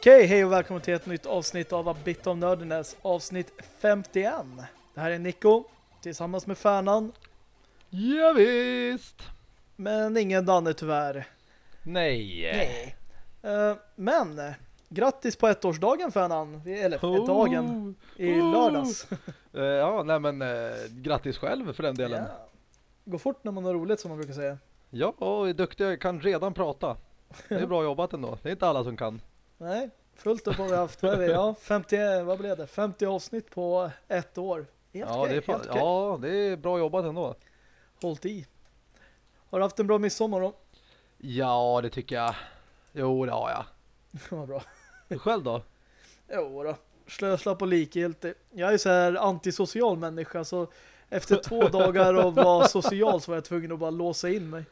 Okej, hej och välkommen till ett nytt avsnitt av A Bit of Nerdiness, avsnitt 51. Det här är Nico, tillsammans med Färnan. Ja, visst. Men ingen Danne tyvärr. Nej. Nej. Uh, men, grattis på ettårsdagen Färnan. Eller oh. dagen i lördags. uh, ja, nej men uh, grattis själv för den delen. Ja. Går fort när man har roligt som man brukar säga. Ja, och är duktig. Jag kan redan prata. Det är bra jobbat ändå. Det är inte alla som kan. Nej, fullt upp har vi haft. Vad är vi? Ja, 50, vad blev det? 50 avsnitt på ett år. Helt ja, det är fan, ja, det är bra jobbat ändå. Hållt i. Har du haft en bra midsommar då? Ja, det tycker jag. Jo, det har jag. Vad bra. Du själv då? Jo då. Slösla på likgiltig. Jag är så här antisocial människa så efter två dagar av att vara social så var jag tvungen att bara låsa in mig.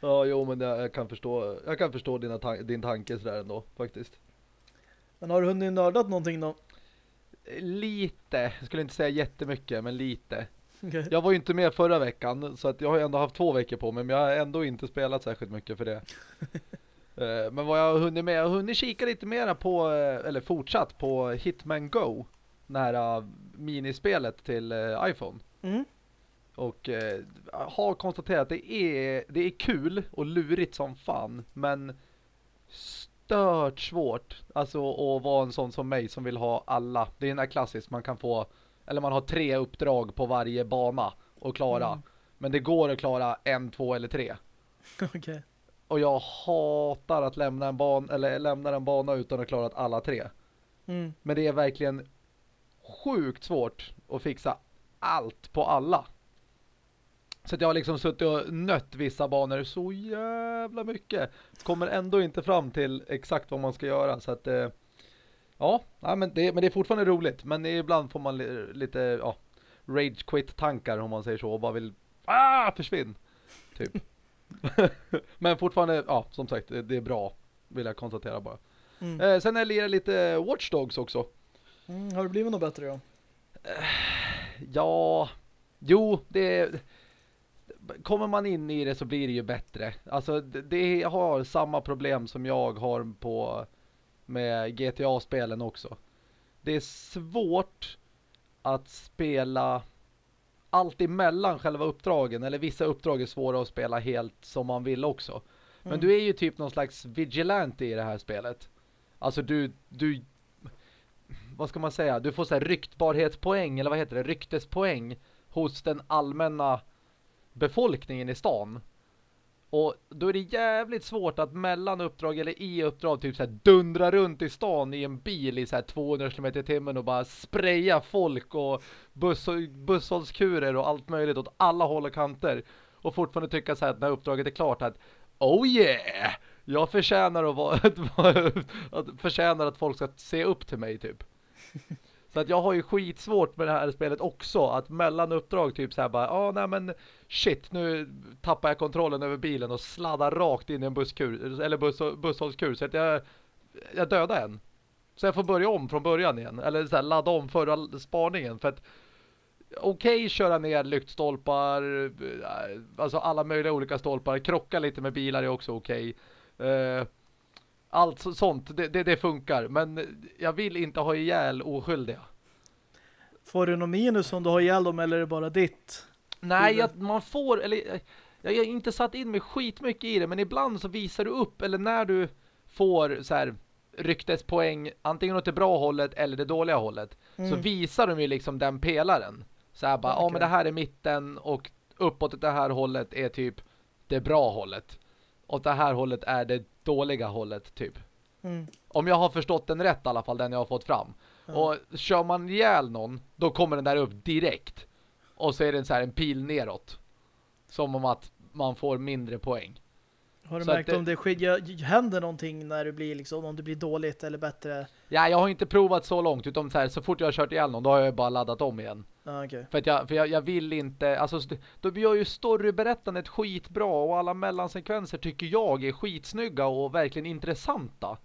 Ja, jo, men jag kan förstå, jag kan förstå dina din tanke sådär ändå, faktiskt. Men har du hunnit nördat någonting då? Lite. Jag skulle inte säga jättemycket, men lite. Okay. Jag var ju inte med förra veckan, så att jag har ändå haft två veckor på mig, men jag har ändå inte spelat särskilt mycket för det. Eh, men vad jag har hunnit med, jag har hunnit kika lite mera på, eh, eller fortsatt på Hitman Go. Nära minispelet till eh, iPhone. Mm. Och eh, har konstaterat att det är, det är kul och lurigt som fan. Men stört svårt. Alltså att vara en sån som mig som vill ha alla. Det är den här klassiskt. Man kan få, eller man har tre uppdrag på varje bana och klara. Mm. Men det går att klara en, två eller tre. Okej. Okay. Och jag hatar att lämna en bana eller lämna en bana utan att klara alla tre. Mm. Men det är verkligen sjukt svårt att fixa allt på alla. Så att jag har liksom suttit och nött vissa banor så jävla mycket. Kommer ändå inte fram till exakt vad man ska göra. Så att, eh, ja, men, det, men det är fortfarande roligt. Men ibland får man lite ja, rage quit tankar om man säger så. Och bara vill, ah, försvinn. Typ. men fortfarande, ja, som sagt, det, är bra. Vill jag konstatera bara. Mm. Eh, sen är det lite Watch Dogs också. Mm, har det blivit något bättre då? Ja, jo, det kommer man in i det så blir det ju bättre. Alltså det har samma problem som jag har på med GTA-spelen också. Det är svårt att spela allt emellan själva uppdragen. Eller vissa uppdrag är svåra att spela helt som man vill också. Men mm. du är ju typ någon slags vigilante i det här spelet. Alltså du, du vad ska man säga? Du får så här ryktbarhetspoäng eller vad heter det? Ryktespoäng hos den allmänna befolkningen i stan. Och då är det jävligt svårt att mellan uppdrag eller i uppdrag typ så här dundra runt i stan i en bil i så här 200 km i timmen och bara spraya folk och buss busshållskurer och allt möjligt åt alla håll och kanter. Och fortfarande tycka så här att när uppdraget är klart att oh yeah! Jag förtjänar att vara att förtjänar att folk ska se upp till mig typ. Så att jag har ju skitsvårt med det här spelet också. Att mellan uppdrag typ så här bara, ja ah, nej men shit, nu tappar jag kontrollen över bilen och sladdar rakt in i en busskur, eller buss, busshållskur. Så att jag, jag dödar en. Så jag får börja om från början igen. Eller så här, ladda om förra spaningen. För att okej okay, köra ner lyktstolpar, eh, alltså alla möjliga olika stolpar. Krocka lite med bilar är också okej. Okay. Uh, allt sånt, det, det, det, funkar. Men jag vill inte ha ihjäl oskyldiga. Får du någon minus om du har ihjäl dem eller är det bara ditt? Nej, jag, man får, eller jag har inte satt in mig skitmycket i det, men ibland så visar du upp, eller när du får så här ryktespoäng, antingen åt det bra hållet eller det dåliga hållet, mm. så visar de ju liksom den pelaren. Så här bara, ja okay. men det här är mitten och uppåt det här hållet är typ det bra hållet. Åt det här hållet är det dåliga hållet typ. Mm. Om jag har förstått den rätt i alla fall, den jag har fått fram. Mm. Och kör man ihjäl någon, då kommer den där upp direkt. Och så är det så här en pil neråt. Som om att man får mindre poäng. Har du så märkt det, om det händer någonting när du blir liksom, om det blir dåligt eller bättre? Ja, jag har inte provat så långt utan så här, så fort jag har kört ihjäl någon då har jag bara laddat om igen. Ah, okay. För, att jag, för jag, jag, vill inte, alltså då gör ju storyberättandet skitbra och alla mellansekvenser tycker jag är skitsnygga och verkligen intressanta.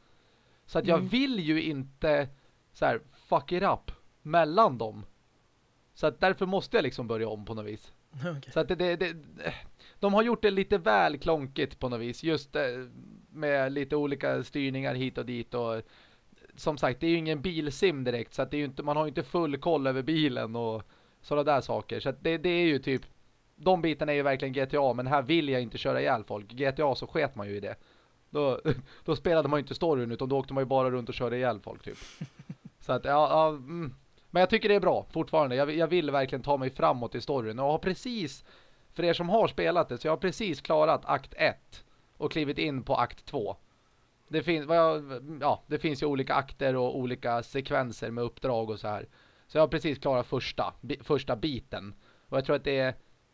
Så att jag mm. vill ju inte så här, fuck it up mellan dem. Så att därför måste jag liksom börja om på något vis. Okay. Så att det, det, det, de har gjort det lite väl klonkigt på något vis. Just eh, med lite olika styrningar hit och dit. Och som sagt, det är ju ingen bilsim direkt så att det är inte, man har ju inte full koll över bilen och sådana där saker. Så att det, det är ju typ de bitarna är ju verkligen GTA, men här vill jag inte köra ihjäl folk. GTA så sket man ju i det. Då, då spelade man ju inte storyn utan då åkte man ju bara runt och körde ihjäl folk typ. Så att, ja, ja mm. Men jag tycker det är bra fortfarande. Jag, jag vill verkligen ta mig framåt i storyn och har precis, för er som har spelat det, så jag har precis klarat akt 1 och klivit in på akt 2. Det finns, ja, det finns ju olika akter och olika sekvenser med uppdrag och så här. Så jag har precis klarat första, första biten. Och jag tror att det är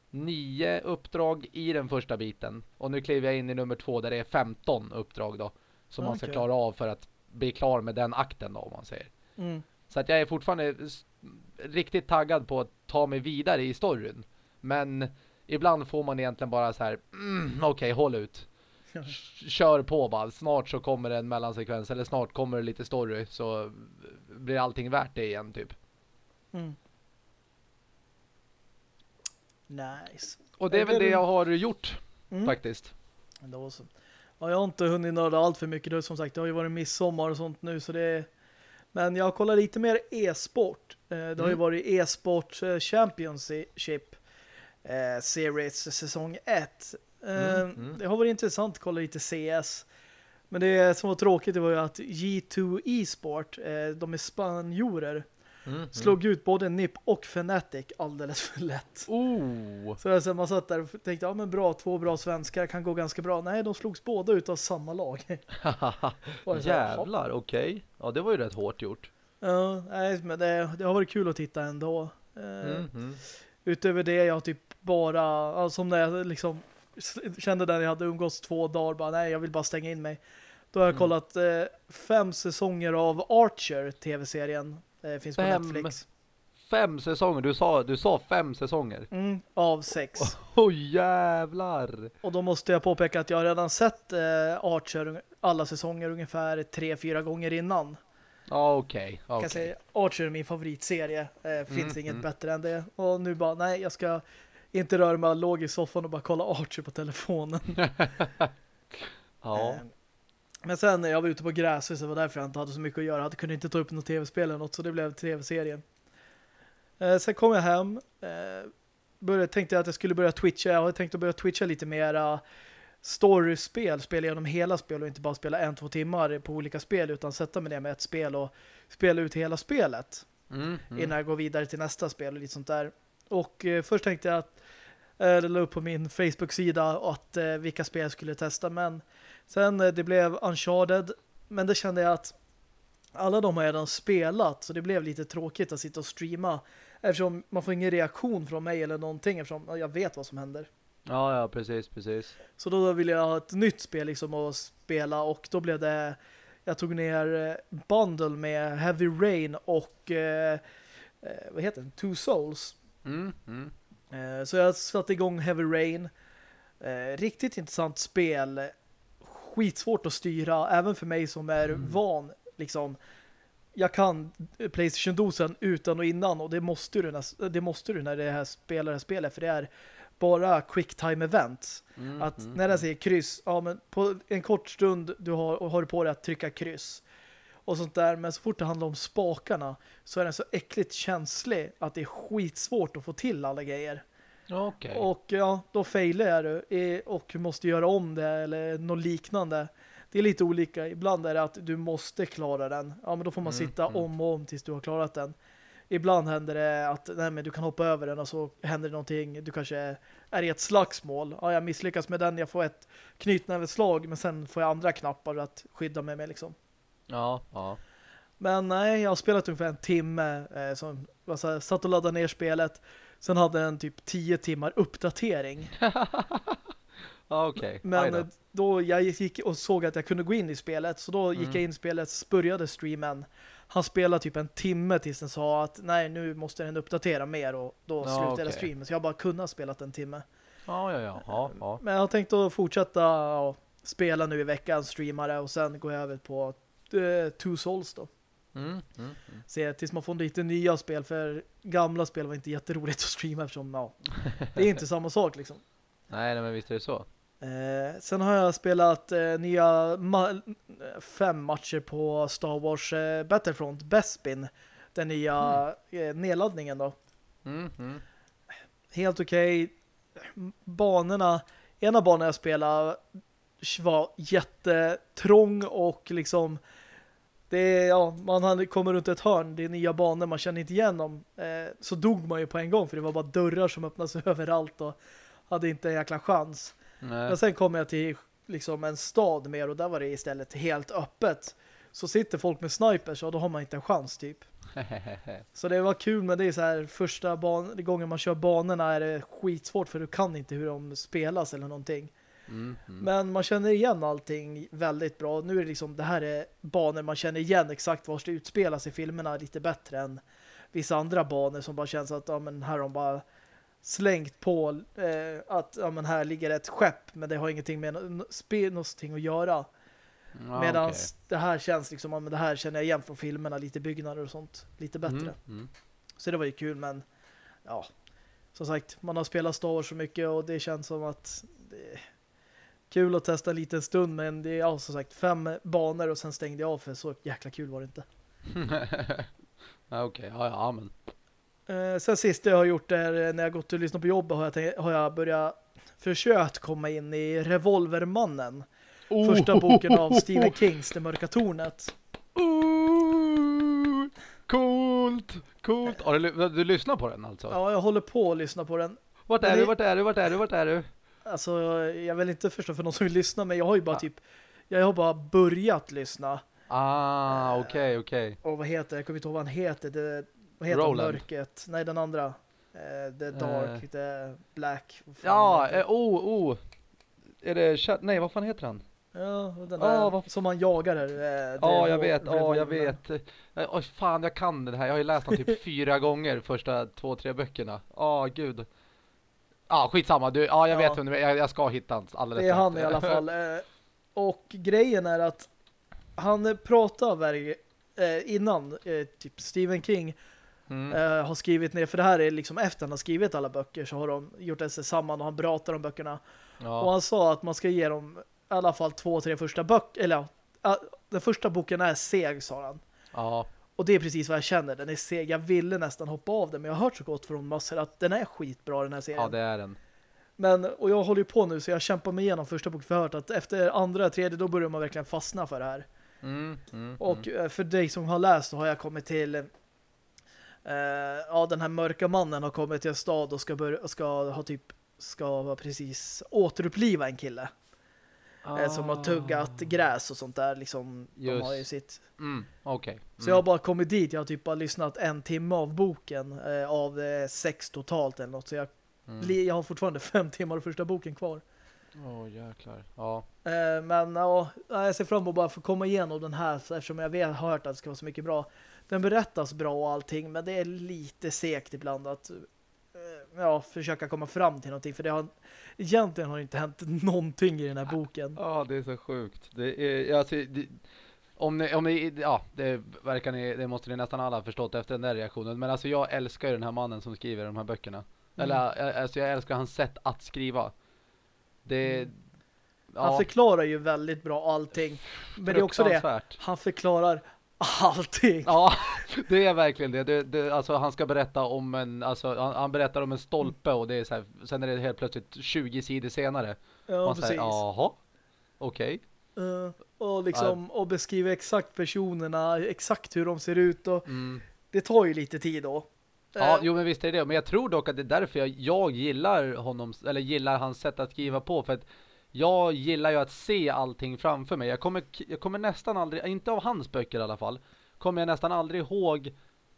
nio uppdrag i den första biten. Och nu kliver jag in i nummer två där det är 15 uppdrag då. Som okay. man ska klara av för att bli klar med den akten då om man säger. Mm. Så att jag är fortfarande riktigt taggad på att ta mig vidare i storyn. Men ibland får man egentligen bara så här, mm, okej, okay, håll ut. Kör på bara. Snart så kommer det en mellansekvens eller snart kommer det lite story så blir allting värt det igen typ. Mm. Nice. Och det är väl det jag har gjort mm. faktiskt. Då så. Ja, jag har inte hunnit nörda allt för mycket. Det, som sagt, det har ju varit midsommar och sånt nu så det är... Men jag kollar lite mer e-sport. Eh, det har mm. ju varit e-sport eh, Championship eh, Series säsong 1. Mm, mm. Det har varit intressant att kolla lite CS. Men det som var tråkigt det var ju att G2 e-sport, de är spanjorer. Mm, slog mm. ut både NIP och Fnatic alldeles för lätt. Oh. Så alltså, man satt där och tänkte, ja men bra, två bra svenskar kan gå ganska bra. Nej, de slogs båda ut av samma lag. Jävlar, okej. Okay. Ja, det var ju rätt hårt gjort. Ja, nej, men det, det har varit kul att titta ändå. Mm, mm. Utöver det, jag typ bara, alltså, som när jag liksom kände när jag hade umgås två dagar, bara nej, jag vill bara stänga in mig. Då har jag mm. kollat eh, fem säsonger av Archer, tv-serien det finns fem, på Netflix. Fem säsonger? Du sa, du sa fem säsonger? Mm, av sex. Åh oh, jävlar! Och då måste jag påpeka att jag har redan sett eh, Archer alla säsonger ungefär tre, fyra gånger innan. Ja, okej. Okay, okay. Archer är min favoritserie. Eh, finns mm, inget mm. bättre än det. Och nu bara, nej, jag ska inte röra mig låg i soffan och bara kolla Archer på telefonen. ja. Eh, men sen när jag var ute på gräset så var det därför jag inte hade så mycket att göra. Jag kunde inte ta upp något tv-spel eller något så det blev tv-serien. Eh, sen kom jag hem. Eh, började, tänkte att jag skulle börja twitcha. Jag hade tänkt att börja twitcha lite mera story-spel. Spela genom hela spel och inte bara spela en, två timmar på olika spel utan sätta mig ner med ett spel och spela ut hela spelet. Mm, mm. Innan jag går vidare till nästa spel och lite sånt där. Och eh, först tänkte jag att eh, la upp på min Facebook-sida att eh, vilka spel jag skulle testa men Sen eh, det blev Uncharted, men det kände jag att alla de har redan spelat så det blev lite tråkigt att sitta och streama eftersom man får ingen reaktion från mig eller någonting eftersom jag vet vad som händer. Ja, ja, precis, precis. Så då ville jag ha ett nytt spel liksom att spela och då blev det jag tog ner eh, Bundle med Heavy Rain och eh, eh, vad heter det? Two Souls. Mm, mm. Eh, så jag satte igång Heavy Rain. Eh, riktigt intressant spel skitsvårt att styra, även för mig som är mm. van, liksom, jag kan Playstation-dosen utan och innan och det måste du när, det måste du när det här spelar det spelet, för det är bara quick time events. Mm, att mm, när den säger kryss, ja men på en kort stund du har, har du på dig att trycka kryss och sånt där, men så fort det handlar om spakarna så är den så äckligt känslig att det är skitsvårt att få till alla grejer. Okay. Och ja, då failar du och måste göra om det eller något liknande. Det är lite olika. Ibland är det att du måste klara den. Ja, men då får man mm, sitta mm. om och om tills du har klarat den. Ibland händer det att nej, men du kan hoppa över den och så händer det någonting. Du kanske är i ett slagsmål. Ja, jag misslyckas med den. Jag får ett knytnäveslag men sen får jag andra knappar att skydda mig med liksom. Ja, ja. Men nej, jag har spelat ungefär en timme eh, som, alltså, satt och laddade ner spelet Sen hade den typ 10 timmar uppdatering. ah, okay. Men då. då jag gick och såg att jag kunde gå in i spelet. Så då gick mm. jag in i spelet, började streamen. Han spelade typ en timme tills den sa att nej, nu måste den uppdatera mer och då ah, slutade okay. streamen. Så jag bara kunnat spela en timme. Ah, ja, ja, ja. ja. Men jag har tänkt att fortsätta ja, spela nu i veckan, streamare och sen jag över på uh, Two Souls då. Mm, mm, mm. Se, tills man får lite nya spel för gamla spel var inte jätteroligt att streama eftersom ja, det är inte samma sak liksom. Nej, nej, men visst är det så. Eh, sen har jag spelat eh, nya ma fem matcher på Star Wars eh, Battlefront Bespin. Den nya mm. eh, nedladdningen då. Mm, mm. Helt okej. Okay. Banorna, ena banan jag spelade var jättetrång och liksom det är, ja, man kommer runt ett hörn, det är nya banor, man känner inte igen dem. Eh, så dog man ju på en gång för det var bara dörrar som öppnades överallt och hade inte en jäkla chans. Nej. Men sen kom jag till liksom en stad mer och där var det istället helt öppet. Så sitter folk med snipers och då har man inte en chans typ. så det var kul men det är så här första gången man kör banorna är det skitsvårt för du kan inte hur de spelas eller någonting. Mm, mm. Men man känner igen allting väldigt bra. Nu är det liksom, det här är banor man känner igen exakt var det utspelas i filmerna lite bättre än vissa andra banor som bara känns att ja, men här har de bara slängt på eh, att ja, men här ligger ett skepp men det har ingenting med någonting att göra. Ah, Medan okay. det här känns liksom, ja, men det här känner jag igen från filmerna, lite byggnader och sånt, lite bättre. Mm, mm. Så det var ju kul men ja, som sagt, man har spelat Star Wars så mycket och det känns som att det, kul att testa en liten stund men det är ja, som sagt fem banor och sen stängde jag av för så jäkla kul var det inte. Okej, okay. ja, ja, men. Eh, sen sist jag har gjort är när jag gått och lyssnat på jobbet har jag, tänkt, har jag börjat försökt komma in i Revolvermannen. Oh. Första boken av Stephen Kings Det mörka tornet. Oh. Coolt, coolt. Har du, du lyssnar på den alltså? Ja, jag håller på att lyssna på den. Vart är, du, vart är du, vart är du, vart är du? Alltså, jag vill inte förstå för någon som vill lyssna, men jag har ju bara ah. typ, jag har bara börjat lyssna. Ah, okej, okay, okej. Okay. Och vad heter, jag kommer inte ihåg vad han heter, det, vad heter Roland. mörket? Nej, den andra. Uh, the Dark, uh. The Black. Ja, eh, oh, oh. Är det, nej, vad fan heter han? Ja, den där oh, som man jagar här. Ja, oh, jag vet, ja, oh, jag vet. Oh, fan, jag kan det här. Jag har ju läst den typ fyra gånger första två, tre böckerna. Ja, oh, gud. Ja, skitsamma. Du, ja, jag ja. vet jag, jag ska hitta hans alldeles Det är han i alla fall. Eh, och grejen är att han pratar eh, innan eh, typ Stephen King mm. har skrivit ner, för det här är liksom efter han har skrivit alla böcker så har de gjort det samman och han pratar om böckerna. Ja. Och han sa att man ska ge dem i alla fall två, tre första böcker, eller ja, den första boken är seg, sa han. Ja. Och det är precis vad jag känner. Den är seg. Jag ville nästan hoppa av den. Men jag har hört så gott från massor att den är skitbra den här serien. Ja, det är den. Men, och jag håller ju på nu så jag kämpar mig igenom första boken för hört att efter andra, tredje då börjar man verkligen fastna för det här. Mm, mm, och mm. för dig som har läst så har jag kommit till uh, ja, den här mörka mannen har kommit till en stad och ska, börja, ska ha typ ska precis återuppliva en kille. Ah. Som har tuggat gräs och sånt där. Liksom, Just. de har ju sitt... Mm, okay. Mm. Så jag har bara kommit dit. Jag har typ bara lyssnat en timme av boken. Eh, av eh, sex totalt eller något. Så jag, mm. jag har fortfarande fem timmar av första boken kvar. Åh, oh, jäklar. Ja. Eh, men ja, jag ser fram emot bara få komma igenom den här. Eftersom jag vet, har hört att det ska vara så mycket bra. Den berättas bra och allting. Men det är lite segt ibland att ja, försöka komma fram till någonting. För det har, egentligen har det inte hänt någonting i den här boken. Ja, det är så sjukt. Det är, alltså, det, om ni, om ni, ja, det verkar ni, det måste ni nästan alla ha förstått efter den där reaktionen. Men alltså jag älskar ju den här mannen som skriver de här böckerna. Mm. Eller alltså jag älskar hans sätt att skriva. Det, mm. ja. Han förklarar ju väldigt bra allting. Men det är också det. Han förklarar allting. Ja, det är verkligen det. det, det alltså han ska berätta om en alltså han, han, berättar om en stolpe och det är så här, sen är det helt plötsligt 20 sidor senare. Ja, Man precis. Jaha. Okej. Okay. Uh, och liksom och beskriva exakt personerna, exakt hur de ser ut och mm. det tar ju lite tid då. Ja, uh, jo men visst är det det. Men jag tror dock att det är därför jag, jag gillar honom eller gillar hans sätt att skriva på för att jag gillar ju att se allting framför mig. Jag kommer, jag kommer nästan aldrig, inte av hans böcker i alla fall, kommer jag nästan aldrig ihåg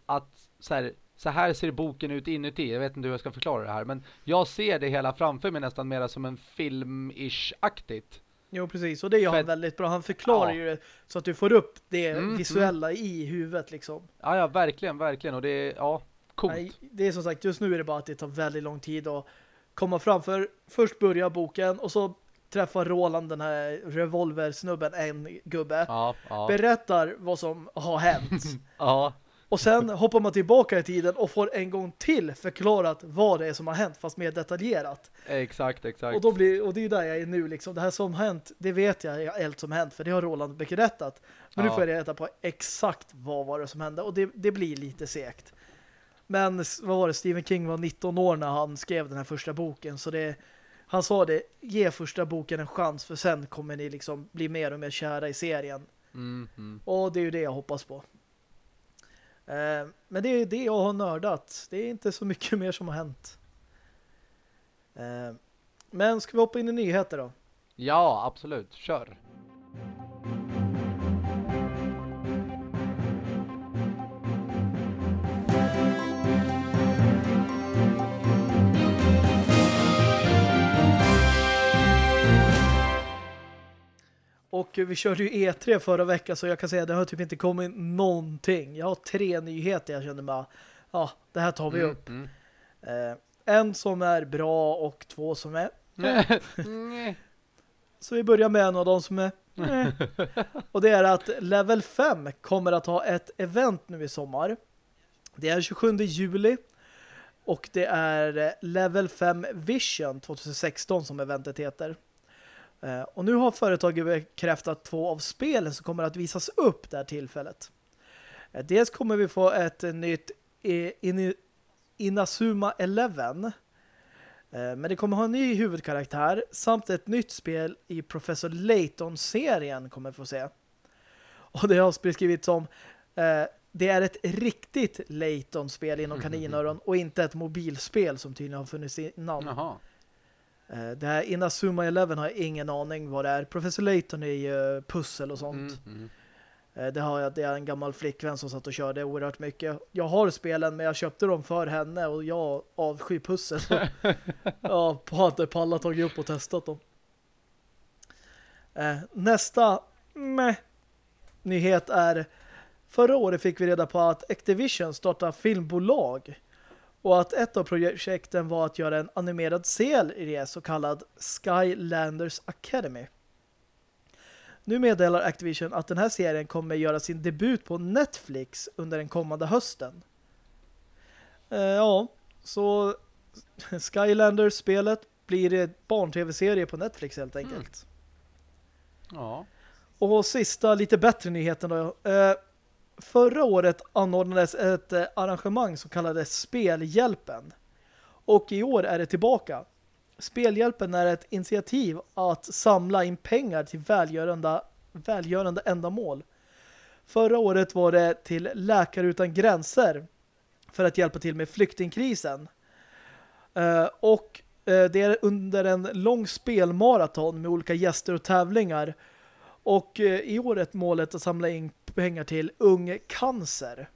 att så här, så här ser boken ut inuti. Jag vet inte hur jag ska förklara det här, men jag ser det hela framför mig nästan mer som en film-ish-aktigt. Jo, precis. Och det gör han väldigt bra. Han förklarar ja. ju det så att du får upp det mm, mm. visuella mm. i huvudet liksom. Ja, ja, verkligen, verkligen. Och det är, ja, coolt. Nej, det är som sagt, just nu är det bara att det tar väldigt lång tid att komma fram. För först börjar boken och så träffar Roland, den här revolversnubben, en gubbe. Ja, ja. Berättar vad som har hänt. ja. Och sen hoppar man tillbaka i tiden och får en gång till förklarat vad det är som har hänt, fast mer detaljerat. Exakt, exakt. Och, då blir, och det är där jag är nu. Liksom. Det här som har hänt, det vet jag är allt som hänt, för det har Roland berättat. Men ja. nu får jag reda på exakt vad var det som hände. Och det, det blir lite segt. Men vad var det? Stephen King var 19 år när han skrev den här första boken. Så det, han sa det, ge första boken en chans för sen kommer ni liksom bli mer och mer kära i serien. Mm, mm. Och det är ju det jag hoppas på. Eh, men det är det jag har nördat. Det är inte så mycket mer som har hänt. Eh, men ska vi hoppa in i nyheter då? Ja, absolut. Kör. Och vi körde ju E3 förra veckan så jag kan säga att det har typ inte kommit någonting. Jag har tre nyheter jag känner mig ja, det här tar vi mm, upp. Mm. Eh, en som är bra och två som är Så vi börjar med en av dem som är Och det är att Level 5 kommer att ha ett event nu i sommar. Det är 27 juli och det är Level 5 Vision 2016 som eventet heter. Eh, och nu har företaget bekräftat två av spelen som kommer att visas upp det här tillfället. Eh, dels kommer vi få ett nytt Inazuma Eleven. Eh, men det kommer ha en ny huvudkaraktär samt ett nytt spel i Professor Layton-serien kommer vi få se. Och det har beskrivits som det är ett riktigt Layton-spel inom kaninöron och inte ett mobilspel som tydligen har funnits innan. Jaha. Eh, det här Inazuma Eleven har jag ingen aning vad det är. Professor Layton är ju pussel och sånt. Mm, mm. Eh, det, har jag, det är en gammal flickvän som satt och körde oerhört mycket. Jag har spelen men jag köpte dem för henne och jag avskyr pussel. ja, på att på alla tagit upp och testat dem. Eh, nästa meh, nyhet är förra året fick vi reda på att Activision startar filmbolag och att ett av projekten var att göra en animerad serie så kallad Skylanders Academy. Nu meddelar Activision att den här serien kommer göra sin debut på Netflix under den kommande hösten. Eh, ja, så Skylanders-spelet blir ett barn-tv-serie på Netflix helt enkelt. Mm. Ja. Och sista, lite bättre nyheten då. Eh, förra året anordnades ett eh, arrangemang som kallades Spelhjälpen. Och i år är det tillbaka. Spelhjälpen är ett initiativ att samla in pengar till välgörande, välgörande ändamål. Förra året var det till Läkare utan gränser för att hjälpa till med flyktingkrisen. Eh, och eh, det är under en lång spelmaraton med olika gäster och tävlingar. Och uh, i året målet att samla in pengar till Ung Cancer.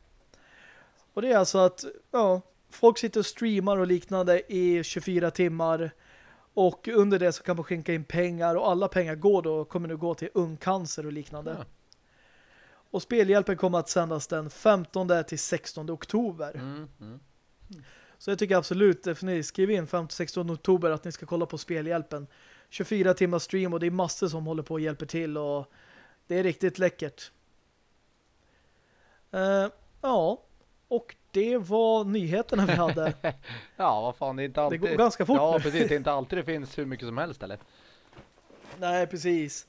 Och det är alltså att ja, folk sitter och streamar och liknande i 24 timmar och under det så kan man skänka in pengar och alla pengar går då kommer nu gå till Ung Cancer och liknande. Ja. Och spelhjälpen kommer att sändas den 15 till 16 oktober. Mm, mm. Så jag tycker absolut, definitivt, skriv in 15-16 oktober att ni ska kolla på spelhjälpen. 24 timmar stream och det är massor som håller på och hjälper till och det är riktigt läckert. Uh, ja, och det var nyheterna vi hade. ja, vad fan, det är inte alltid... Det går ganska fort Ja, precis. Det är inte alltid det finns hur mycket som helst, eller? Nej, precis.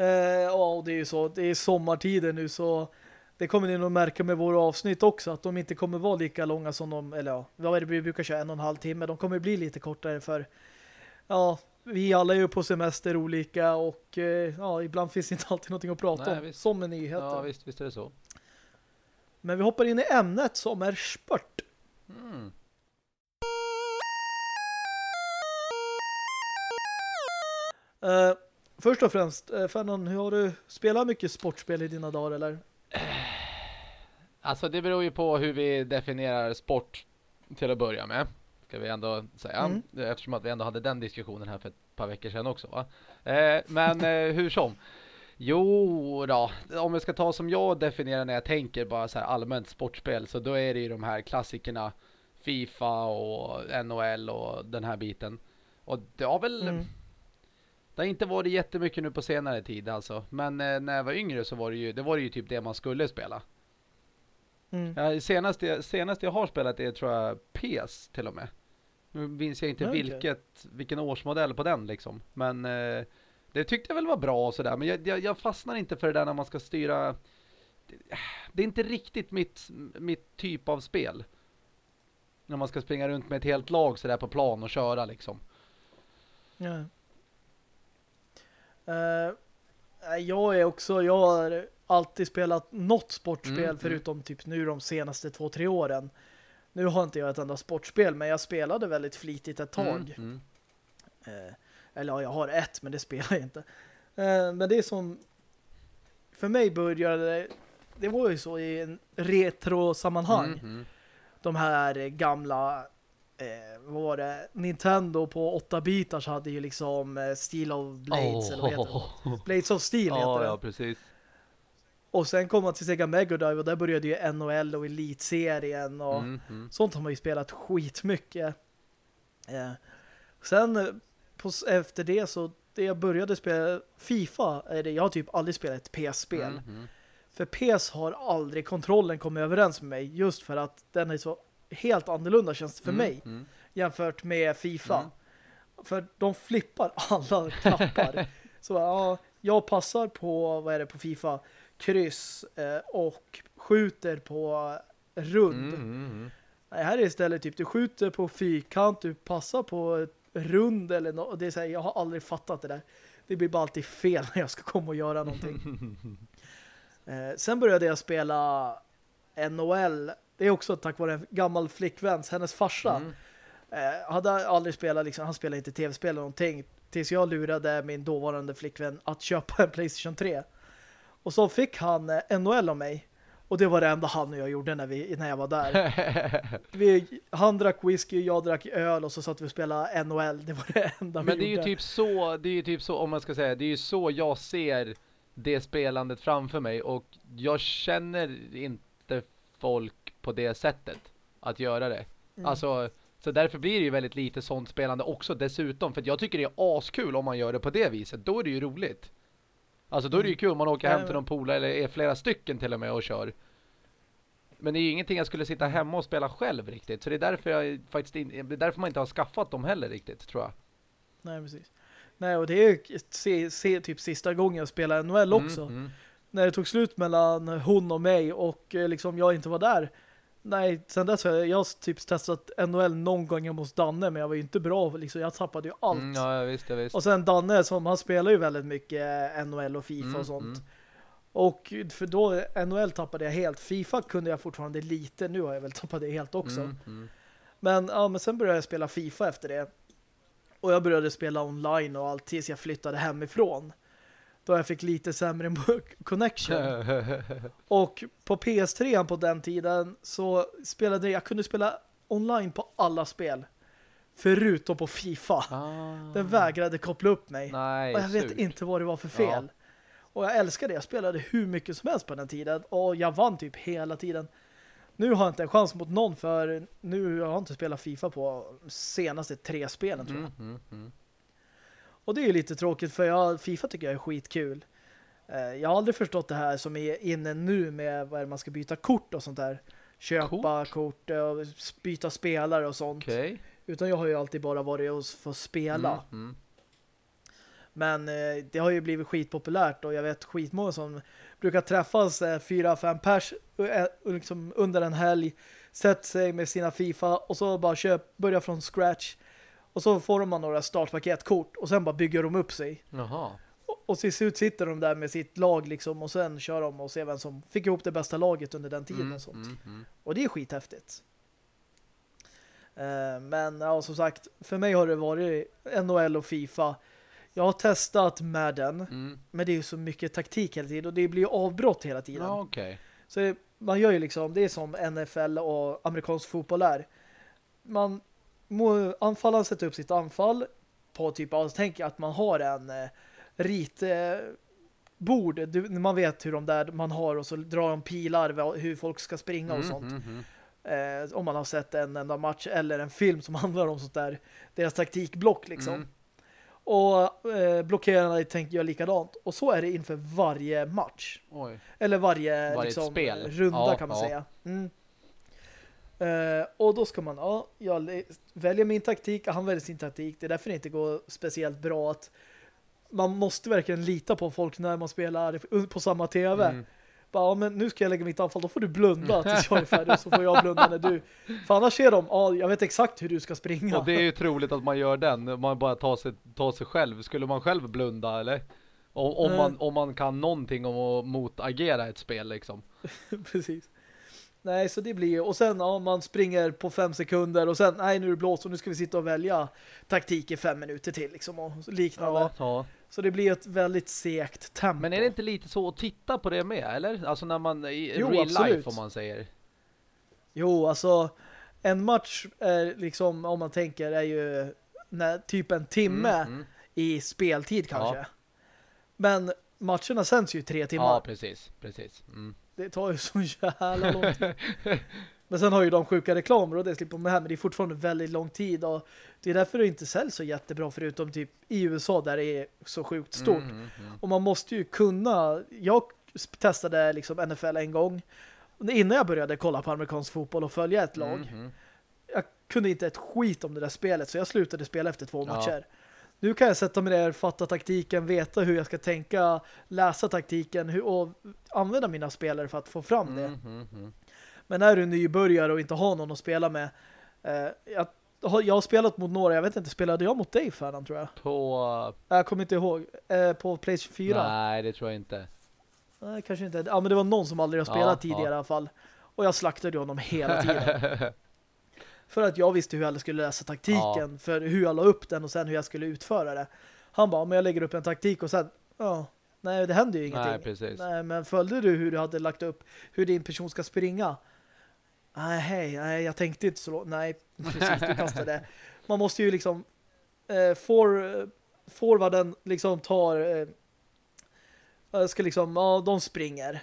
Uh, ja, det är ju så. Det är sommartider nu, så det kommer ni nog märka med våra avsnitt också, att de inte kommer vara lika långa som de, eller ja, vad är det vi brukar köra, en och en halv timme. De kommer bli lite kortare för, ja, vi alla är ju på semester olika och uh, ja, ibland finns inte alltid någonting att prata Nej, om, visst. som med nyheter. Ja, visst, visst är det så. Men vi hoppar in i ämnet som är sport. Mm. Uh, först och främst, uh, Fernand, hur har du spelat mycket sportspel i dina dagar, eller? Alltså, det beror ju på hur vi definierar sport till att börja med. Ska vi ändå säga. Mm. Eftersom att vi ändå hade den diskussionen här för ett par veckor sedan också? Uh, men hur som. Jo då, om jag ska ta som jag definierar när jag tänker bara så här allmänt sportspel så då är det ju de här klassikerna FIFA och NHL och den här biten. Och det har väl mm. det har inte varit jättemycket nu på senare tid alltså. Men eh, när jag var yngre så var det ju det var det ju typ det man skulle spela. Mm. Ja, senast, senast jag har spelat det tror jag PS till och med. Nu minns jag inte okay. vilket, vilken årsmodell på den liksom. Men eh, det tyckte jag väl var bra och sådär. Men jag, jag, jag, fastnar inte för det där när man ska styra. Det, det är inte riktigt mitt, mitt typ av spel. När man ska springa runt med ett helt lag sådär på plan och köra liksom. Ja. Uh, jag är också, jag har alltid spelat något sportspel mm, mm. förutom mm. typ nu de senaste två, tre åren. Nu har inte jag ett enda sportspel men jag spelade väldigt flitigt ett tag. Mm, uh, eller ja, jag har ett men det spelar jag inte. Uh, men det är som för mig började det det var ju så i en retro-sammanhang. Mm, mm. De här gamla eh, vad var det? Nintendo på 8 bitars hade ju liksom eh, Steel of Blades oh, eller vad heter det? Blades of Steel heter det. Ja, precis. Och sen kom man till Sega Mega Drive och där började ju NHL och Elite-serien och mm, mm. sånt har man ju spelat skitmycket. Eh, sen eh, på, efter det så det jag började spela FIFA, är det, jag har typ aldrig spelat ett PS-spel. Mm, mm, för PS har aldrig kontrollen kommit överens med mig just för att den är så helt annorlunda känns det för mm, mig mm. jämfört med FIFA. För de flippar alla knappar. så ja, jag passar på, vad är det på FIFA? Kryss eh, och skjuter på rund. Mm, mm, mm. Nej, här är istället typ du skjuter på fyrkant, du passar på rund eller något. Det är så här, jag har aldrig fattat det där. Det blir bara alltid fel när jag ska komma och göra någonting. eh, sen började jag spela NHL det är också tack vare en gammal flickväns, hennes farsa. Mm. Eh, hade aldrig spelat, liksom, han spelade inte tv-spel eller någonting. Tills jag lurade min dåvarande flickvän att köpa en Playstation 3. Och så fick han eh, NHL av mig. Och det var det enda han och jag gjorde när, vi, när jag var där. vi, han drack whisky, jag drack öl och så satt vi och spelade NHL. Det var det enda Men vi det är ju typ så, det är ju typ så, om man ska säga, det är ju så jag ser det spelandet framför mig. Och jag känner inte folk på det sättet att göra det. Mm. Alltså, så därför blir det ju väldigt lite sånt spelande också dessutom. För jag tycker det är askul om man gör det på det viset. Då är det ju roligt. Alltså då är det ju mm. kul om man åker hem till någon polare eller är flera stycken till och med och kör. Men det är ju ingenting jag skulle sitta hemma och spela själv riktigt. Så det är därför jag faktiskt in, det är därför man inte har skaffat dem heller riktigt, tror jag. Nej, precis. Nej, och det är ju se, se, typ sista gången jag spelar NHL mm, också. Mm, mm. När det tog slut mellan hon och mig och eh, liksom jag inte var där Nej, sen dess har jag, jag har typ testat NHL någon gång hos Danne, men jag var ju inte bra. Liksom, jag tappade ju allt. Mm, ja, visst, visst. Och sen Danne, som, han spelar ju väldigt mycket NHL och FIFA mm, och sånt. Mm. Och för då, NHL tappade jag helt. FIFA kunde jag fortfarande lite. Nu har jag väl tappat det helt också. Mm, mm. Men, ja, men sen började jag spela FIFA efter det. Och jag började spela online och allt tills jag flyttade hemifrån då jag fick lite sämre connection. och på PS3 på den tiden så spelade jag, jag kunde spela online på alla spel. Förutom på FIFA. Ah. Den vägrade koppla upp mig. Nej, och jag vet inte vad det var för fel. Ja. Och jag älskade det. Jag spelade hur mycket som helst på den tiden. Och jag vann typ hela tiden. Nu har jag inte en chans mot någon för nu har jag inte spelat FIFA på senaste tre spelen tror jag. Mm, mm, mm. Och det är ju lite tråkigt för jag, FIFA tycker jag är skitkul. Eh, jag har aldrig förstått det här som är inne nu med vad man ska byta kort och sånt där. Köpa kort, kort och byta spelare och sånt. Okay. Utan jag har ju alltid bara varit och få spela. Mm, mm. Men eh, det har ju blivit skitpopulärt och jag vet skitmånga som brukar träffas eh, fyra, fem pers eh, liksom under en helg, sätter sig med sina FIFA och så bara köp, börja från scratch och så får man några startpaketkort och sen bara bygger de upp sig. Jaha. Och, och till slut sitter de där med sitt lag liksom och sen kör de och ser vem som fick ihop det bästa laget under den tiden mm, och sånt. Mm, mm. Och det är skithäftigt. Uh, men ja, som sagt, för mig har det varit NHL och FIFA. Jag har testat Madden, mm. men det är ju så mycket taktik hela tiden och det blir ju avbrott hela tiden. Ja, okay. Så det, man gör ju liksom, det är som NFL och amerikansk fotboll är. Man anfallaren sätter upp sitt anfall på typ av, tänk att man har en eh, rit eh, bord, du, man vet hur de där man har och så drar de pilar hur folk ska springa och mm, sånt. Mm, mm. Eh, om man har sett en enda match eller en film som handlar om sånt där deras taktikblock liksom. Mm. Och eh, blockerarna tänker jag likadant. Och så är det inför varje match. Oj. Eller varje, Varje liksom, spel. runda Ja, kan man ja. säga. Mm. Eh, och då ska man, ja, jag väljer min taktik, han väljer sin taktik. Det är därför det inte går speciellt bra att man måste verkligen lita på folk när man spelar på samma tv. Mm. Bara, ja, men nu ska jag lägga mitt anfall, då får du blunda tills jag är färdig så får jag blunda när du... För annars är de, ja, jag vet exakt hur du ska springa. Och det är ju troligt att man gör den. Man bara tar sig, tar sig själv. Skulle man själv blunda eller? Om, om, man, om man kan någonting om att motagera ett spel liksom. Precis. Nej, så det blir. Och sen, ja, man springer på fem sekunder och sen, nej, nu är det blåst och nu ska vi sitta och välja taktik i fem minuter till liksom och liknande. ja. Så det blir ett väldigt segt tempo. Men är det inte lite så att titta på det med, eller? Alltså när man, i Jo, real absolut. life om man säger. Jo, alltså en match är liksom, om man tänker, är ju när, typ en timme Mm, mm. i speltid kanske. Ja. Men matcherna sänds ju tre timmar. Ja, precis, precis. Mm. Det tar ju så jävla lång tid. Men sen har ju de sjuka reklamer och det slipper man här, men det är fortfarande väldigt lång tid och det är därför det inte säljs så jättebra förutom typ i USA där det är så sjukt stort. Mm, mm, mm. Och man måste ju kunna... Jag testade liksom NFL en gång innan jag började kolla på amerikansk fotboll och följa ett lag. Mm, mm. Jag kunde inte ett skit om det där spelet så jag slutade spela efter två Ja. matcher. Nu kan jag sätta mig där, fatta taktiken, veta hur jag ska tänka, läsa taktiken hur, och använda mina spelare för att få fram det. Mm, mm, mm. Men är du nybörjare och inte har någon att spela med eh, jag, har- jag har spelat mot några, jag vet inte, spelade jag mot dig Ferdinand tror jag? På... Jag kommer inte ihåg. Eh, på PlayStation 4? Nej, det tror jag inte. Nej, kanske inte. Ja, men det var någon som aldrig har spelat Ja, tidigare ja. i alla fall. Och jag slaktade honom hela tiden. för att jag visste hur jag skulle läsa taktiken. För hur jag la upp den och sen hur jag skulle utföra det. Han bara, men jag lägger upp en taktik och sen, ja, nej det händer ju ingenting. Nej, precis. Nej, men följde du hur du hade lagt upp hur din person ska springa? Nej, hej, nej, jag tänkte inte så. Nej, precis, du kastade. Man måste ju liksom eh, for, forwarden liksom tar eh, ska liksom, ja, de springer.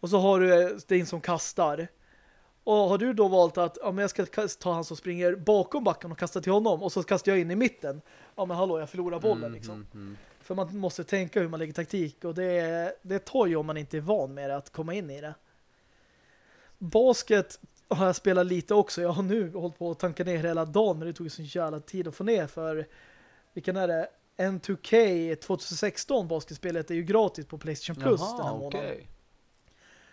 Och så har du eh, din som kastar. Och har du då valt att ja, men jag ska ta han som springer bakom backen och kasta till honom och så kastar jag in i mitten. Ja men hallå, jag förlorar bollen Mm, liksom. mm, mm. För man måste tänka hur man lägger taktik och det, det tar ju om man inte är van med det att komma in i det. Basket har jag spelat lite också. Jag har nu hållit på att tanka ner hela dagen men det tog så jävla tid att få ner för vilken är det? N2K 2016 basketspelet är ju gratis på Playstation Plus den här Jaha, månaden. okej.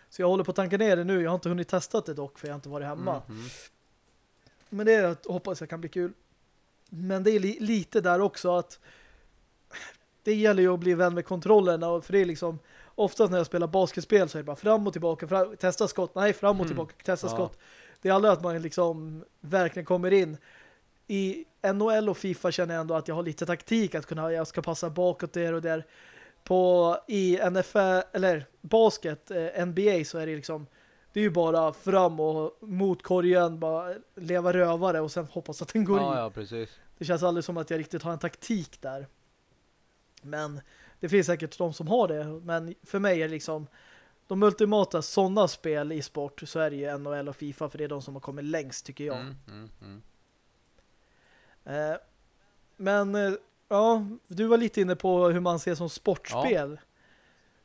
Så jag håller på att tanka ner det nu. Jag har inte hunnit testa det dock för jag har inte varit hemma. Mm, mm. Men det är att hoppas jag kan bli kul. Men det är li lite där också att det gäller ju att bli vän med kontrollerna för det är liksom oftast när jag spelar basketspel så är det bara fram och tillbaka, fram, testa skott, nej fram och Mm. tillbaka, testa Ja. skott. Det är aldrig att man liksom verkligen kommer in. I NHL och FIFA känner jag ändå att jag har lite taktik att kunna, jag ska passa bakåt där och där. På i NFL, eller basket, eh, NBA så är det liksom det är ju bara fram och mot korgen, bara leva rövare och sen hoppas att den går Ja, i. ja, precis. Det känns aldrig som att jag riktigt har en taktik där. Men det finns säkert de som har det. Men för mig är det liksom de ultimata sådana spel i sport så är det ju NHL och FIFA för det är de som har kommit längst tycker jag. Mm, mm, mm. Eh, men eh, ja, du var lite inne på hur man ser som sportspel.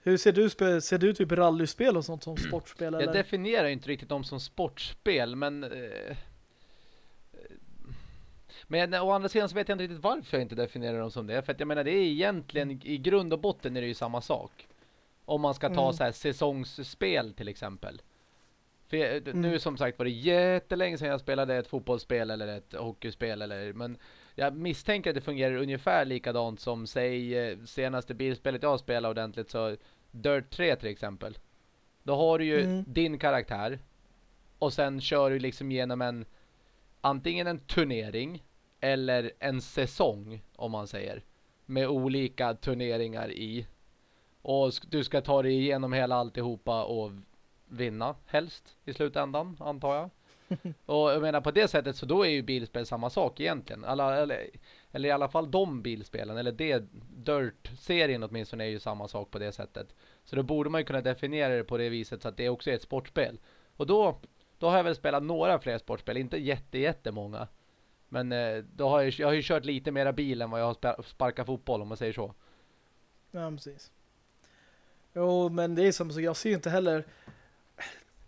Hur ser du spe- ser du typ rallyspel och sånt som sportspel Jag eller? definierar inte riktigt dem som sportspel, men... Eh, men å andra sidan så vet jag inte riktigt varför jag inte definierar dem som det. För att jag menar, det är egentligen i grund och botten är det ju samma sak. Om man ska ta Mm. så här säsongsspel till exempel. För jag, Mm. nu som sagt var det jättelänge sedan jag spelade ett fotbollsspel eller ett hockeyspel eller men jag misstänker att det fungerar ungefär likadant som säg eh, senaste bilspelet jag spelade ordentligt så Dirt 3 till exempel. Då har du ju Mm. din karaktär och sen kör du liksom genom en antingen en turnering eller en säsong om man säger med olika turneringar i och du ska ta dig igenom hela alltihopa och vinna helst i slutändan antar jag. och jag menar på det sättet så då är ju bilspel samma sak egentligen. Alla, eller, eller i alla fall de bilspelen eller det Dirt-serien åtminstone är ju samma sak på det sättet. Så då borde man ju kunna definiera det på det viset så att det också är ett sportspel. Och då, då har jag väl spelat några fler sportspel, inte jätte jättemånga. Men eh, då har jag, jag har ju kört lite mera bil än vad jag har sparkat fotboll om man säger så. Ja, precis. Jo, men det är som så, jag ser inte heller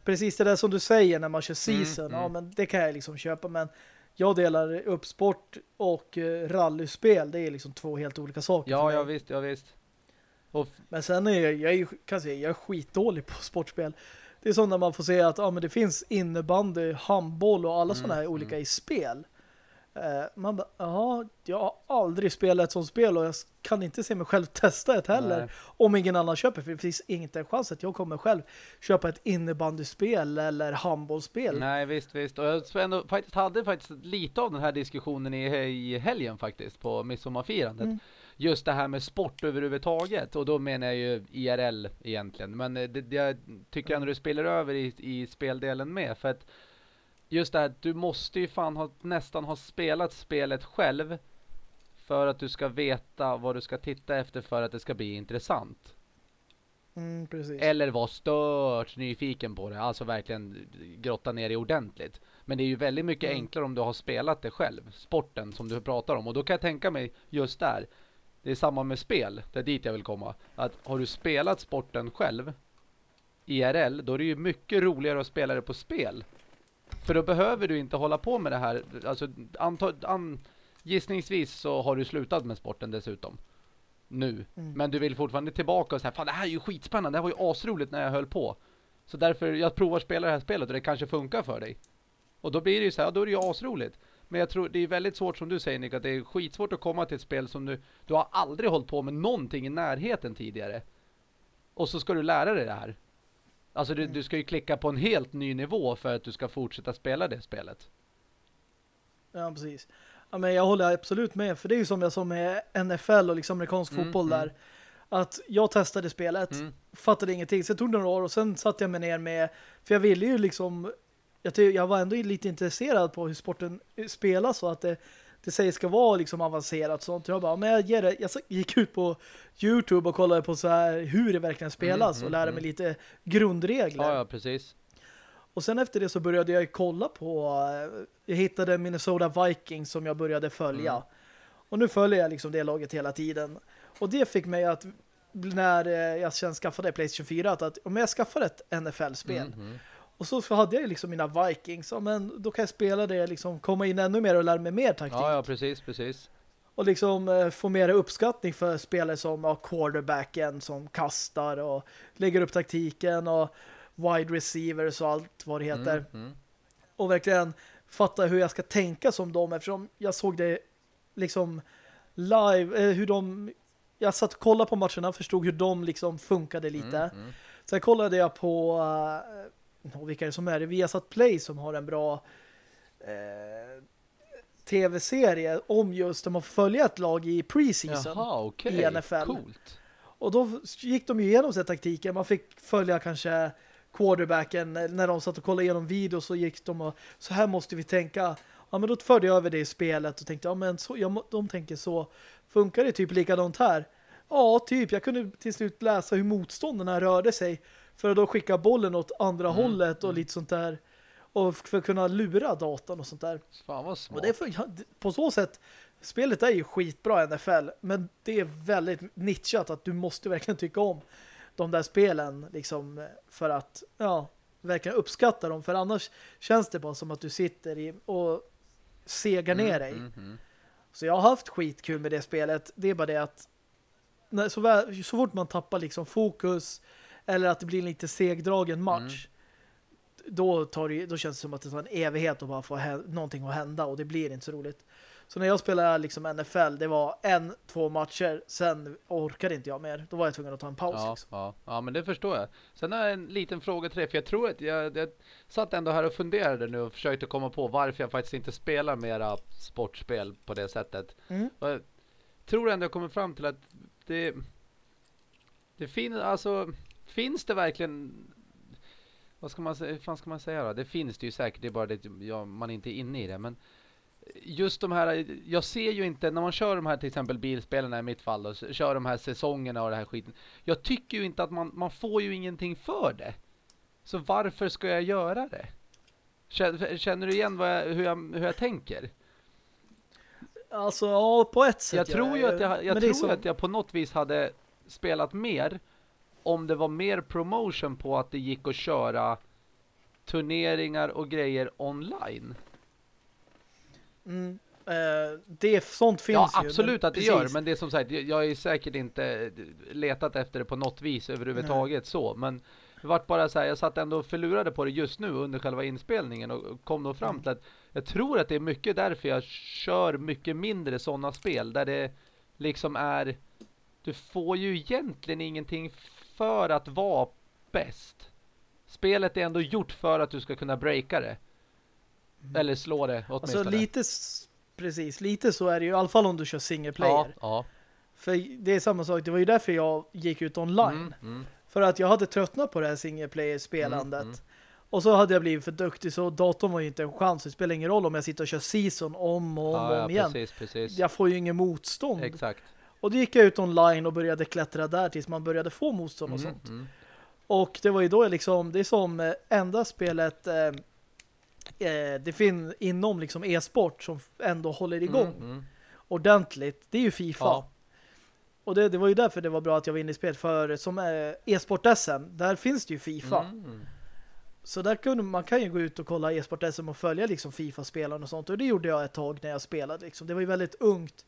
precis det där som du säger när man kör mm, season. Mm. Ja, men det kan jag liksom köpa, men jag delar upp sport och uh, rallyspel. Det är liksom två helt olika saker. Ja, ja visst, ja visst. Och men sen är jag, jag är, kan säga, jag är skitdålig på sportspel. Det är som när man får se att ja, men det finns innebandy, handboll och alla mm, sådana här olika mm. i spel. Uh, man bara, ja, jag har aldrig spelat ett sånt spel och jag kan inte se mig själv testa ett heller. Nej. Om ingen annan köper, för det finns inte en chans att jag kommer själv köpa ett innebandyspel eller handbollsspel. Nej, visst, visst. Och jag ändå, faktiskt hade faktiskt lite av den här diskussionen i, i helgen faktiskt på midsommarfirandet. Mm. Just det här med sport överhuvudtaget. Och då menar jag ju IRL egentligen. Men det, det, jag tycker ändå det spelar över i, i speldelen med. För att just det här, du måste ju fan ha, nästan ha spelat spelet själv för att du ska veta vad du ska titta efter för att det ska bli intressant. Mm, Eller vara stört nyfiken på det. Alltså verkligen grotta ner i ordentligt. Men det är ju väldigt mycket mm. enklare om du har spelat det själv. Sporten som du pratar om. Och då kan jag tänka mig just där. Det är samma med spel. Det är dit jag vill komma. Att har du spelat sporten själv IRL, då är det ju mycket roligare att spela det på spel. För då behöver du inte hålla på med det här. Alltså, anta, an, gissningsvis så har du slutat med sporten dessutom. Nu. Mm. Men du vill fortfarande tillbaka och säga, fan det här är ju skitspännande. Det här var ju asroligt när jag höll på. Så därför, jag provar spela det här spelet och det kanske funkar för dig. Och då blir det ju så här, då är det ju asroligt. Men jag tror det är väldigt svårt som du säger Nick, att det är skitsvårt att komma till ett spel som du, du har aldrig hållit på med någonting i närheten tidigare. Och så ska du lära dig det här. Alltså du, du ska ju klicka på en helt ny nivå för att du ska fortsätta spela det spelet. Ja, precis. Ja, men jag håller absolut med, för det är ju som jag sa med NFL och liksom amerikansk mm, fotboll mm. där. Att jag testade spelet, mm. fattade ingenting. Sen tog det några år och sen satte jag mig ner med, för jag ville ju liksom, jag, jag var ändå lite intresserad på hur sporten spelas och att det det säger ska vara liksom avancerat sånt. Jag bara, men jag, ger det, jag gick ut på Youtube och kollade på så här hur det verkligen spelas mm, och lärde mm, mig mm. lite grundregler. Ja, ja, precis. Och sen efter det så började jag kolla på eh, jag hittade Minnesota Vikings som jag började följa. Mm. Och nu följer jag liksom det laget hela tiden. Och det fick mig att när eh, jag sen skaffade Playstation 4 att om jag skaffar ett NFL-spel mm, mm. Och så hade jag liksom mina Vikings. Men då kan jag spela det, liksom komma in ännu mer och lära mig mer taktik. Ja, ja precis, precis. Och liksom eh, få mer uppskattning för spelare som ja, quarterbacken som kastar och lägger upp taktiken och wide receivers och allt vad det heter. Mm, mm. Och verkligen fatta hur jag ska tänka som dem eftersom jag såg det liksom live, eh, hur de jag satt och kollade på matcherna förstod hur de liksom funkade lite. Mm, mm. Sen kollade jag på uh, och vilka är det som är det? Viasat Play som har en bra eh, tv-serie om just att man får följa ett lag i preseason okay. i NFL. Coolt. Och då gick de ju igenom sig taktiken. Man fick följa kanske quarterbacken när de satt och kollade igenom video så gick de och så här måste vi tänka. Ja, men då förde jag över det i spelet och tänkte, ja men så, ja, de tänker så. Funkar det typ likadant här? Ja, typ. Jag kunde till slut läsa hur motståndarna rörde sig för att då skicka bollen åt andra mm. hållet och mm. lite sånt där. Och för att kunna lura datan och sånt där. Fan vad smart. Och det är för, på så sätt, spelet är ju skitbra NFL. Men det är väldigt nischat att du måste verkligen tycka om de där spelen. Liksom för att, ja, verkligen uppskatta dem. För annars känns det bara som att du sitter i och segar mm, ner dig. Mm, mm, så jag har haft skitkul med det spelet. Det är bara det att när, så, väl, så fort man tappar liksom fokus eller att det blir en lite segdragen match mm. då, tar det, då känns det som att det tar en evighet att bara få någonting att hända och det blir inte så roligt. Så när jag spelade liksom NFL, det var en, två matcher, sen orkade inte jag mer. Då var jag tvungen att ta en paus. Ja, liksom. ja. ja men det förstår jag. Sen har jag en liten fråga till dig, för jag tror att jag, jag satt ändå här och funderade nu och försökte komma på varför jag faktiskt inte spelar mera sportspel på det sättet. Mm. Jag tror ändå jag kommer fram till att det det finns alltså finns det verkligen vad ska man säga, vad ska man säga då? Det finns det ju säkert, det är bara det ja, man inte är inne i det, men just de här, jag ser ju inte, när man kör de här till exempel bilspelarna i mitt fall och kör de här säsongerna och det här skiten. Jag tycker ju inte att man, man får ju ingenting för det. Så varför ska jag göra det? Känner, känner du igen jag, hur, jag, hur jag tänker? Alltså, ja, på ett sätt. Jag tror ju att jag, jag, tror som... att jag på något vis hade spelat mer om det var mer promotion på att det gick att köra turneringar och grejer online. Mm. Uh, det, sånt finns ja, ju. absolut att det precis. gör. Men det är som sagt, jag är säkert inte letat efter det på något vis överhuvudtaget Nej. så. Men det vart bara så här, jag satt ändå och förlurade på det just nu under själva inspelningen och kom då fram mm. till att jag tror att det är mycket därför jag kör mycket mindre sådana spel där det liksom är du får ju egentligen ingenting för att vara bäst. Spelet är ändå gjort för att du ska kunna breaka det. Mm. Eller slå det åtminstone. Alltså lite, precis, lite så är det ju i alla fall om du kör single player. Ja, ja. För det är samma sak, det var ju därför jag gick ut online. Mm, mm. För att jag hade tröttnat på det här single player spelandet. Mm, mm. och så hade jag blivit för duktig så datorn var ju inte en chans. Det spelar ingen roll om jag sitter och kör season om och om, ja, om igen. Precis, precis. Jag får ju ingen motstånd. Exakt. Och då gick jag ut online och började klättra där tills man började få motstånd och mm, sånt. Mm. Och det var ju då jag liksom, det är som eh, enda spelet eh, eh, det finns inom liksom e-sport som ändå håller igång mm, mm. ordentligt. Det är ju FIFA. Ja. Och det, det var ju därför det var bra att jag var inne i spelet för som e-sport-SM, där finns det ju FIFA. Mm. Så där kunde man kan ju gå ut och kolla e-sport-SM och följa liksom FIFA-spelaren och sånt. Och det gjorde jag ett tag när jag spelade. Liksom. Det var ju väldigt ungt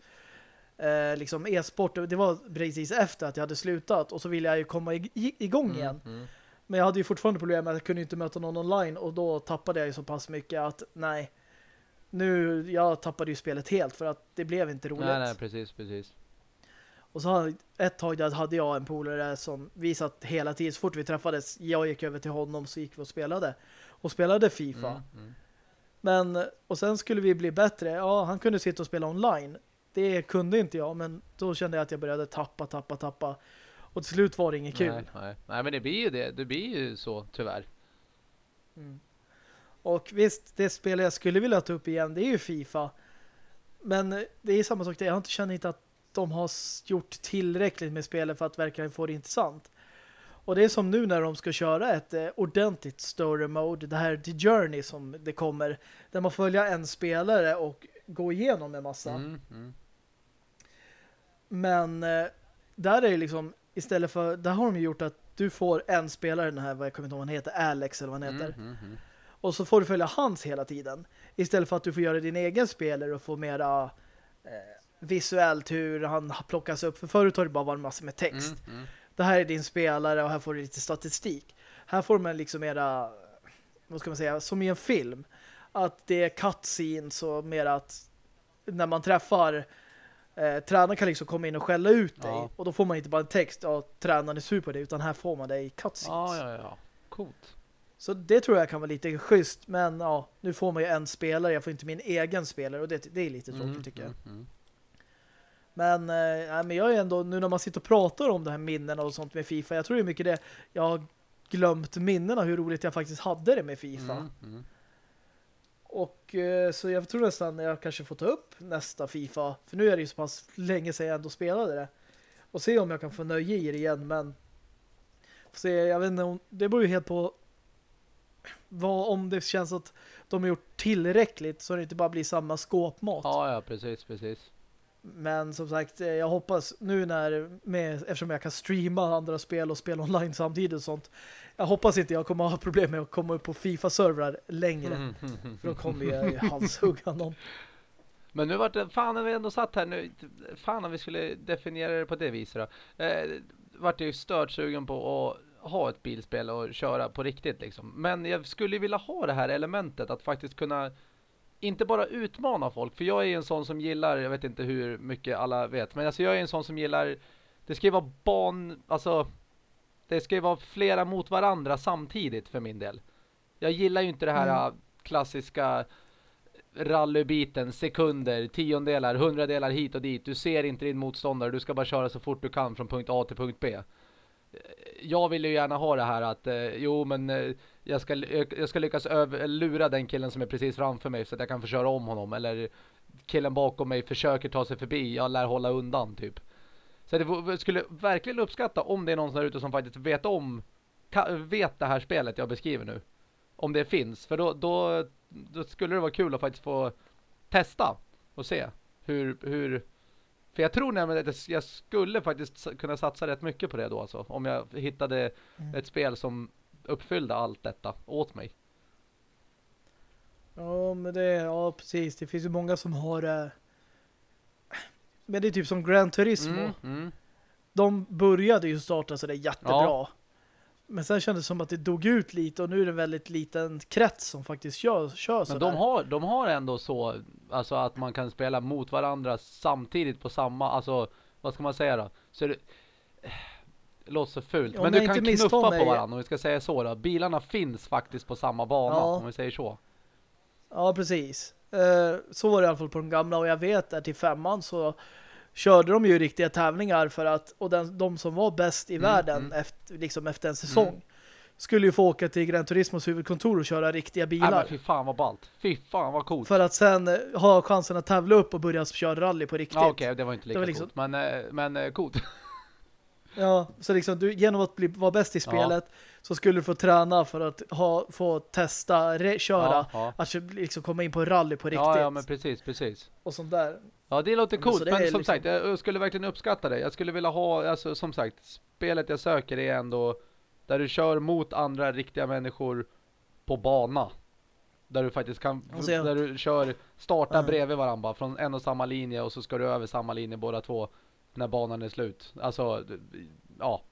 eh, liksom e-sport. Det var precis efter att jag hade slutat och så ville jag ju komma igång mm, igen. Mm. Men jag hade ju fortfarande problem med att jag kunde inte möta någon online och då tappade jag ju så pass mycket att nej, nu, jag tappade ju spelet helt för att det blev inte roligt. Nej, nej, precis, precis. Och så ett tag där hade jag en polare som visat hela tiden, så fort vi träffades, jag gick över till honom så gick vi och spelade. Och spelade FIFA. Mm, mm. Men, och sen skulle vi bli bättre. Ja, han kunde sitta och spela online. Det kunde inte jag, men då kände jag att jag började tappa, tappa, tappa. Och till slut var det inget kul. Nej, nej. nej men det blir ju det. Det blir ju så, tyvärr. Mm. Och visst, det spel jag skulle vilja ta upp igen, det är ju FIFA. Men det är samma sak, jag har inte känt att de har gjort tillräckligt med spelet för att verkligen få det intressant. Och det är som nu när de ska köra ett eh, ordentligt story mode, det här The Journey som det kommer, där man följer en spelare och gå igenom en massa. Mm, mm. Men eh, där är det liksom istället för, där har de gjort att du får en spelare, den här, vad jag kommer inte ihåg vad han heter, Alex eller vad han heter. Mm, mm, mm, och så får du följa hans hela tiden. Istället för att du får göra din egen spelare och få mera eh, visuellt hur han plockas upp. För förut har det bara varit massor med text. Mm. Det här är din spelare och här får du lite statistik. Här får man liksom mera, vad ska man säga, som i en film. Att det är cutscenes och mer att när man träffar eh, tränaren kan liksom komma in och skälla ut dig. Ja. Och då får man inte bara en text av tränaren är sur på dig utan här får man det i cutscenes. Ja, ja, ja. Coolt. Så det tror jag kan vara lite schysst. Men ja, nu får man ju en spelare. Jag får inte min egen spelare. Och det, det är lite tråkigt mm, tycker jag. Mm, mm. Men, eh, men jag är ändå, nu när man sitter och pratar om det här minnena och sånt med FIFA. Jag tror är mycket det. Jag har glömt minnena hur roligt jag faktiskt hade det med FIFA. Mm, mm. Och eh, så jag tror nästan jag kanske får ta upp nästa FIFA. För nu är det ju så pass länge sedan jag ändå spelade det. Och se om jag kan få nöje i det igen. Men se, jag vet inte om, det beror ju helt på vad, om det känns att de har gjort tillräckligt så det inte bara blir samma skåpmat. Ja, ja, precis, precis. Men som sagt, eh, jag hoppas nu när med, eftersom jag kan streama andra spel och spela online samtidigt och sånt. Jag hoppas inte jag kommer ha problem med att komma upp på FIFA-servrar längre. Mm, mm, mm, för då kommer jag ju halshugga någon. Men nu vart det, fan när vi ändå satt här nu, fan om vi skulle definiera det på det viset då. Eh, vart jag ju stört sugen på att ha ett bilspel och köra på riktigt liksom. Men jag skulle vilja ha det här elementet att faktiskt kunna inte bara utmana folk, för jag är en sån som gillar, jag vet inte hur mycket alla vet, men alltså jag är en sån som gillar, det ska ju vara ban, alltså det ska ju vara flera mot varandra samtidigt för min del. Jag gillar ju inte det här mm. klassiska rallybiten, sekunder, tiondelar, hundradelar hit och dit. Du ser inte din motståndare, du ska bara köra så fort du kan från punkt A till punkt B. Jag vill ju gärna ha det här att, eh, jo men eh, jag ska, jag ska lyckas över, lura den killen som är precis framför mig så att jag kan få köra om honom. Eller killen bakom mig försöker ta sig förbi, jag lär hålla undan typ. Så det skulle verkligen uppskatta om det är någon där ute som faktiskt vet om vet det här spelet jag beskriver nu. Om det finns. För då, då, då skulle det vara kul att faktiskt få testa och se Hur, hur för jag tror nämligen att jag skulle faktiskt kunna satsa rätt mycket på det då alltså. Om jag hittade mm. ett spel som uppfyllde allt detta åt mig. Ja, men det, ja precis. Det finns ju många som har eh, men det är typ som Gran Turismo. Mm, mm. De började ju starta så det jättebra. Ja. Men sen kändes det som att det dog ut lite och nu är det en väldigt liten krets som faktiskt kör, kör Men de har, de har ändå så alltså att man kan spela mot varandra samtidigt på samma, alltså vad ska man säga då? Så det låter så fult. Ja, men du kan knuffa på varandra om vi ska säga så då. Bilarna finns faktiskt på samma bana ja. om vi säger så. Ja, precis. Uh, så var det i alla fall på de gamla och jag vet att till femman så körde de ju riktiga tävlingar för att, och den, de som var bäst i mm, världen mm. Efter, liksom efter en säsong mm. skulle ju få åka till Gran Turismos huvudkontor och köra riktiga bilar. Nej, fy fan vad ballt. Fy fan vad coolt. För att sen eh, ha chansen att tävla upp och börja köra rally på riktigt. Ja, okej, okay, det var inte lika var liksom... coolt. Men, eh, men eh, coolt. Ja, så liksom du, genom att bli, vara bäst i spelet ja. så skulle du få träna för att ha, få testa, re, köra, ja, att liksom komma in på rally på riktigt. Ja, ja, men precis, precis. Och sånt där. Ja, det låter coolt, men, men som liksom... sagt, jag skulle verkligen uppskatta det. Jag skulle vilja ha, alltså som sagt, spelet jag söker är ändå där du kör mot andra riktiga människor på bana. Där du faktiskt kan, alltså, där du kör, starta -huh. bredvid varandra från en och samma linje och så ska du över samma linje båda två när banan är slut. Alltså, ja.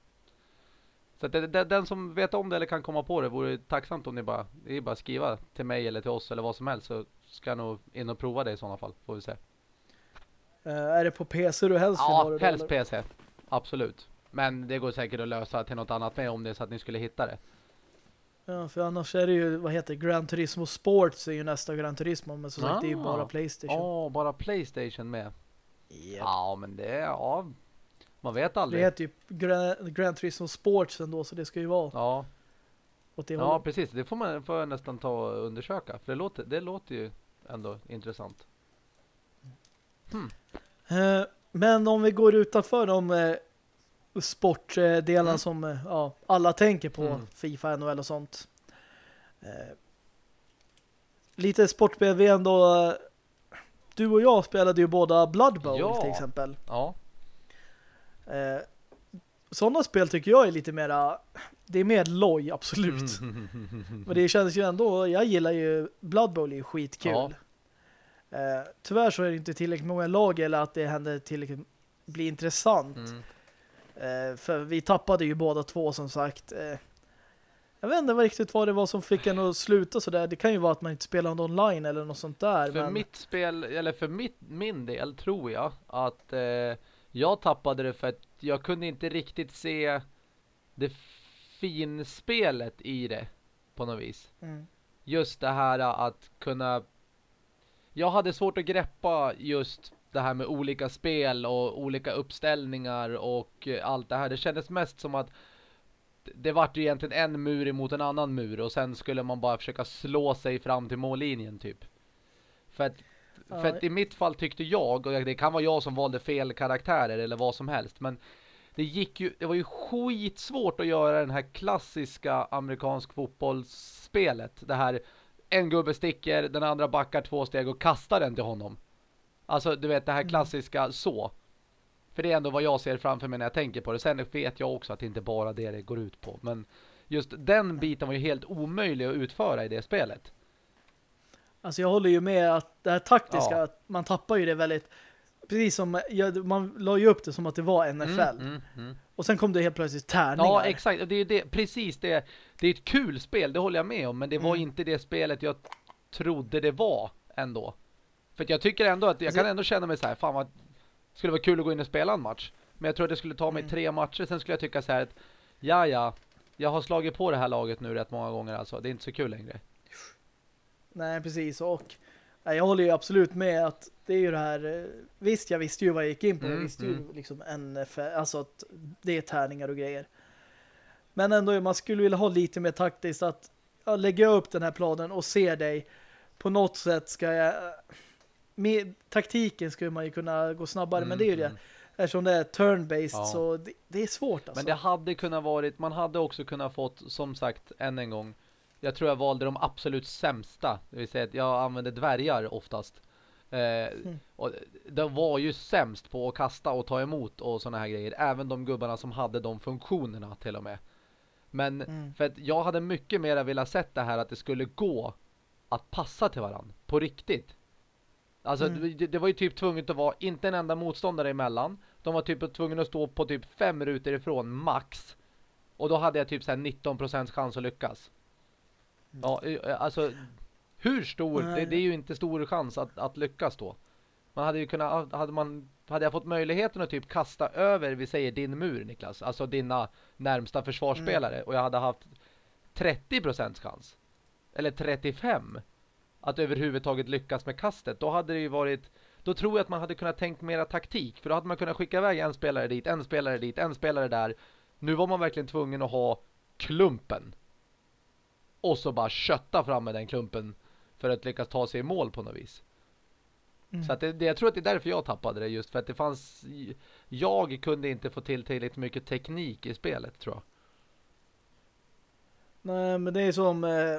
Så det, det, den som vet om det eller kan komma på det vore tacksamt om ni bara, ni bara skriva till mig eller till oss eller vad som helst så ska jag nog in och prova det i sådana fall, får vi se. Uh, är det på PC du helst Ja, det, helst eller? PC. Absolut. Men det går säkert att lösa till något annat med om det så att ni skulle hitta det. Ja, för annars är det ju, vad heter det, Gran Turismo Sports är ju nästa Gran Turismo, men som ah. sagt det är ju bara ah. Playstation. Ja, oh, bara Playstation med. Yep. Ja, men det är, ja, man vet aldrig. Det heter ju Grand, Grand Turismo Sports ändå, så det ska ju vara. Ja. Det ja, precis. Det får man får nästan ta och undersöka. För det låter, det låter ju ändå intressant. Hmm. Eh, men om vi går utanför de eh, sportdelarna mm. som eh, ja, alla tänker på, mm. FIFA, NHL och sånt. Eh, lite sportspel vi ändå du och jag spelade ju båda Blood Bowl ja. till exempel. Ja. Eh, sådana spel tycker jag är lite mera det är mer loj, absolut. Men det känns ju ändå, jag gillar ju Blood Bowl är ju skitkul. Ja. Eh, tyvärr så är det inte tillräckligt många lag eller att det händer tillräckligt bli intressant. Mm. Eh, för vi tappade ju båda två som sagt. Eh, jag vet inte riktigt vad det var som fick en att sluta så där. Det kan ju vara att man inte spelar online eller något sånt där. För men... mitt spel, eller för mitt, min del tror jag att eh, jag tappade det för att jag kunde inte riktigt se det finspelet i det på något vis. Mm. Just det här att kunna jag hade svårt att greppa just det här med olika spel och olika uppställningar och allt det här. Det kändes mest som att det vart ju egentligen en mur emot en annan mur och sen skulle man bara försöka slå sig fram till mållinjen typ. För att, ja. för att i mitt fall tyckte jag, och det kan vara jag som valde fel karaktärer eller vad som helst, men det gick ju, det var ju skitsvårt att göra den här klassiska amerikansk fotbollsspelet. Det här, en gubbe sticker, den andra backar två steg och kastar den till honom. Alltså, du vet, det här mm. klassiska så. För det är ändå vad jag ser framför mig när jag tänker på det. Sen vet jag också att det inte bara det det går ut på. Men just den biten var ju helt omöjlig att utföra i det spelet. Alltså jag håller ju med att det här taktiska, ja. man tappar ju det väldigt precis som, man la ju upp det som att det var NFL. Mm, mm, mm. Och sen kom det helt plötsligt tärningar. Ja, exakt. Det är det, precis det. Det är ett kul spel, det håller jag med om. Men det var mm. inte det spelet jag trodde det var ändå. För jag tycker ändå att jag alltså, kan ändå känna mig så här, fan vad skulle vara kul att gå in och spela en match. Men jag tror att det skulle ta mig mm. tre matcher. Sen skulle jag tycka så här att ja, ja, jag har slagit på det här laget nu rätt många gånger alltså. Det är inte så kul längre. Nej, precis. Och jag håller ju absolut med att det är ju det här, eh, visst jag visste ju vad jag gick in på. Mm, jag visste mm. ju liksom NFL, alltså att det är tärningar och grejer. Men ändå, man skulle vilja ha lite mer taktiskt att ja, lägga upp den här planen och se dig på något sätt ska jag med taktiken skulle man ju kunna gå snabbare, mm, men det är ju det. Mm. Eftersom det är turn-based ja. så det, det, är svårt alltså. Men det hade kunnat varit, man hade också kunnat fått, som sagt, än en gång. Jag tror jag valde de absolut sämsta. Det vill säga att jag använder dvärgar oftast. Eh, mm. och de var ju sämst på att kasta och ta emot och såna här grejer. Även de gubbarna som hade de funktionerna till och med. Men mm. för att jag hade mycket mer velat sett det här att det skulle gå att passa till varandra på riktigt. Alltså mm. det, det, var ju typ tvunget att vara inte en enda motståndare emellan. De var typ tvungna att stå på typ fem rutor ifrån max. Och då hade jag typ så 19% chans att lyckas. Mm. Ja, eh, alltså hur stor? Det, det, är ju inte stor chans att, att lyckas då. Man hade ju kunnat, hade man hade jag fått möjligheten att typ kasta över, vi säger din mur Niklas, alltså dina närmsta försvarsspelare mm. och jag hade haft 30% chans eller 35 att överhuvudtaget lyckas med kastet, då hade det ju varit då tror jag att man hade kunnat tänkt mera taktik, för då hade man kunnat skicka iväg en spelare dit, en spelare dit, en spelare där. Nu var man verkligen tvungen att ha klumpen. Och så bara kötta fram med den klumpen för att lyckas ta sig i mål på något vis. Mm. Så att det, det, jag tror att det är därför jag tappade det just för att det fanns jag kunde inte få till tillräckligt mycket teknik i spelet tror jag. Nej men det är som eh,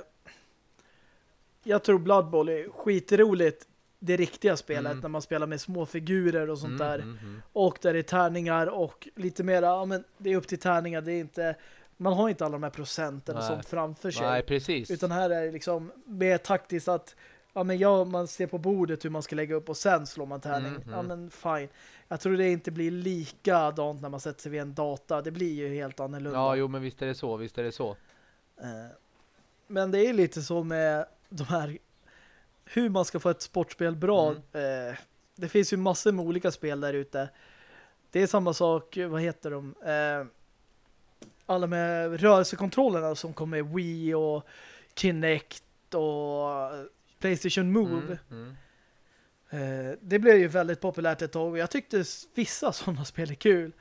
jag tror Blood Bowl är skitroligt det riktiga spelet mm. när man spelar med små figurer och sånt mm, där. Mm, mm, och där det är tärningar och lite mera, ja men det är upp till tärningar, det är inte man har inte alla de här procenten och sånt framför sig. Nej, precis. Utan här är det liksom mer taktiskt att ja men ja, man ser på bordet hur man ska lägga upp och sen slår man tärning. Mm, ja men fine. Jag tror det inte blir likadant när man sätter sig vid en data. Det blir ju helt annorlunda. Ja, jo men visst är det så, visst är det så. Eh, men det är lite så med de här hur man ska få ett sportspel bra. Mm. Eh, det finns ju massor med olika spel där ute. Det är samma sak, vad heter de? Eh, alla med rörelsekontrollerna som kommer Wii och Kinect och Playstation Move. Mm, mm. Eh, det blev ju väldigt populärt ett tag och jag tyckte vissa sådana spel är kul.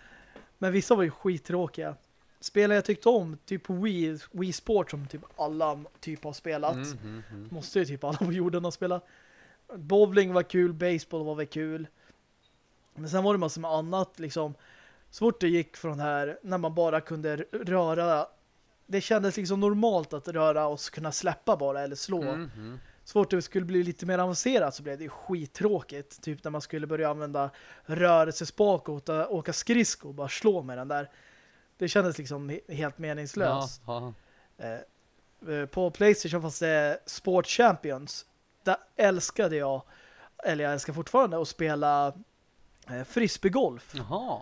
Men vissa var ju skittråkiga. Spel jag tyckte om, typ Wii, Wii Sport som typ alla typ har spelat. Mm, mm, mm. Måste ju typ alla på jorden ha spelat. Bowling var kul, baseball var väl kul. Men sen var det massor med annat liksom. Så fort det gick från här, när man bara kunde röra det kändes liksom normalt att röra och kunna släppa bara eller slå. Mm, mm. Så fort det skulle bli lite mer avancerat så blev det skittråkigt. Typ när man skulle börja använda rörelsespak och åka skridsko och bara slå med den där. Det kändes liksom helt meningslöst. Ja, eh, eh, på Playstation fanns det Sport Champions. Där älskade jag, eller jag älskar fortfarande, att spela eh, frisbeegolf. Jaha.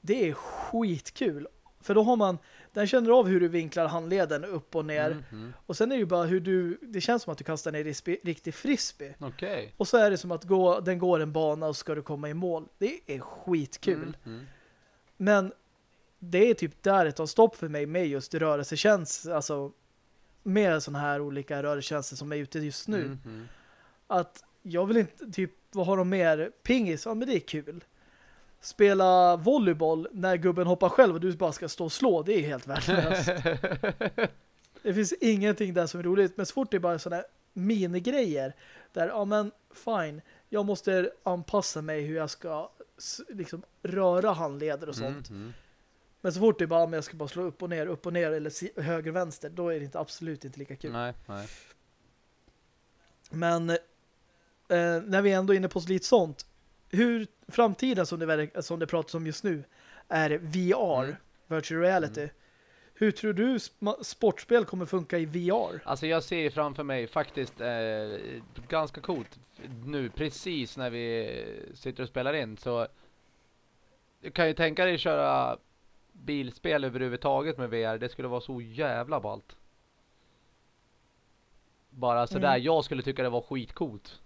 Det är skitkul. För då har man, den känner av hur du vinklar handleden upp och ner. Mm -hmm. Och sen är det ju bara hur du, det känns som att du kastar ner i riktig frisbee. Okay. Och så är det som att gå, den går en bana och ska du komma i mål. Det är skitkul. Mm -hmm. Men det är typ där det tar stopp för mig med just rörelsetjänst, alltså med sådana här olika rörelsetjänster som är ute just nu. Mm -hmm. Att jag vill inte, typ, vad har de mer? Pingis, ja men det är kul spela volleyboll när gubben hoppar själv och du bara ska stå och slå, det är helt värdelöst. det finns ingenting där som är roligt, men så fort det är bara sådana minigrejer där, ja men fine, jag måste anpassa mig hur jag ska liksom röra handleder och sånt. Mm, mm. Men så fort det är bara, om jag ska bara slå upp och ner, upp och ner eller höger vänster, då är det inte absolut inte lika kul. Nej, nej. Men eh, när vi ändå är inne på lite sånt, hur framtiden som det, som det pratas om just nu är VR, mm. virtual reality. Mm. Hur tror du sportspel kommer funka i VR? Alltså jag ser framför mig faktiskt eh, ganska coolt nu precis när vi sitter och spelar in så du kan ju tänka dig köra bilspel överhuvudtaget med VR. Det skulle vara så jävla ballt. Bara sådär, mm. jag skulle tycka det var skitcoolt.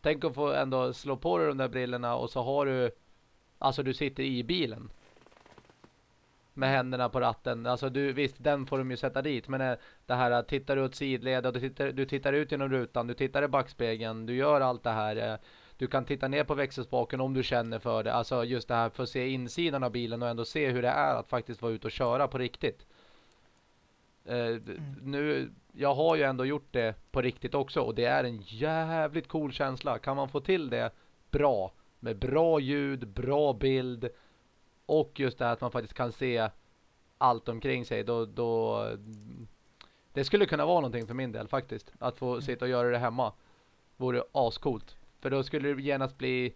Tänk att få ändå slå på dig de där brillorna och så har du alltså du sitter i bilen med händerna på ratten. Alltså du, visst, den får de ju sätta dit. Men eh, det här att tittar du åt sidled och du tittar, du tittar ut genom rutan, du tittar i backspegeln, du gör allt det här. Du kan titta ner på växelspaken om du känner för det. Alltså just det här för att se insidan av bilen och ändå se hur det är att faktiskt vara ute och köra på riktigt. Mm. Nu jag har ju ändå gjort det på riktigt också och det är en jävligt cool känsla. Kan man få till det bra med bra ljud, bra bild och just det här att man faktiskt kan se allt omkring sig då, då det skulle kunna vara någonting för min del faktiskt. Att få mm. sitta och göra det hemma vore ascoolt. För då skulle det genast bli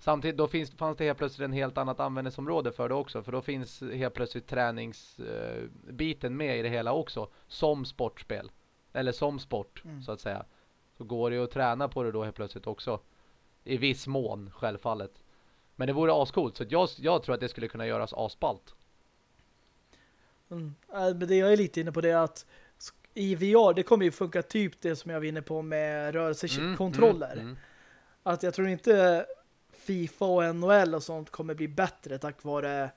Samtidigt då finns, fanns det helt plötsligt en helt annat användningsområde för det också. För då finns helt plötsligt träningsbiten uh, med i det hela också. Som sportspel. Eller som sport mm. så att säga. Så går det att träna på det då helt plötsligt också. I viss mån självfallet. Men det vore ascoolt. Så jag, jag tror att det skulle kunna göras aspalt. Mm. Men det jag är lite inne på det är att i VR, det kommer ju funka typ det som jag var inne på med rörelsekontroller. Mm, mm, mm. Att jag tror inte FIFA och NHL och sånt kommer bli bättre tack vare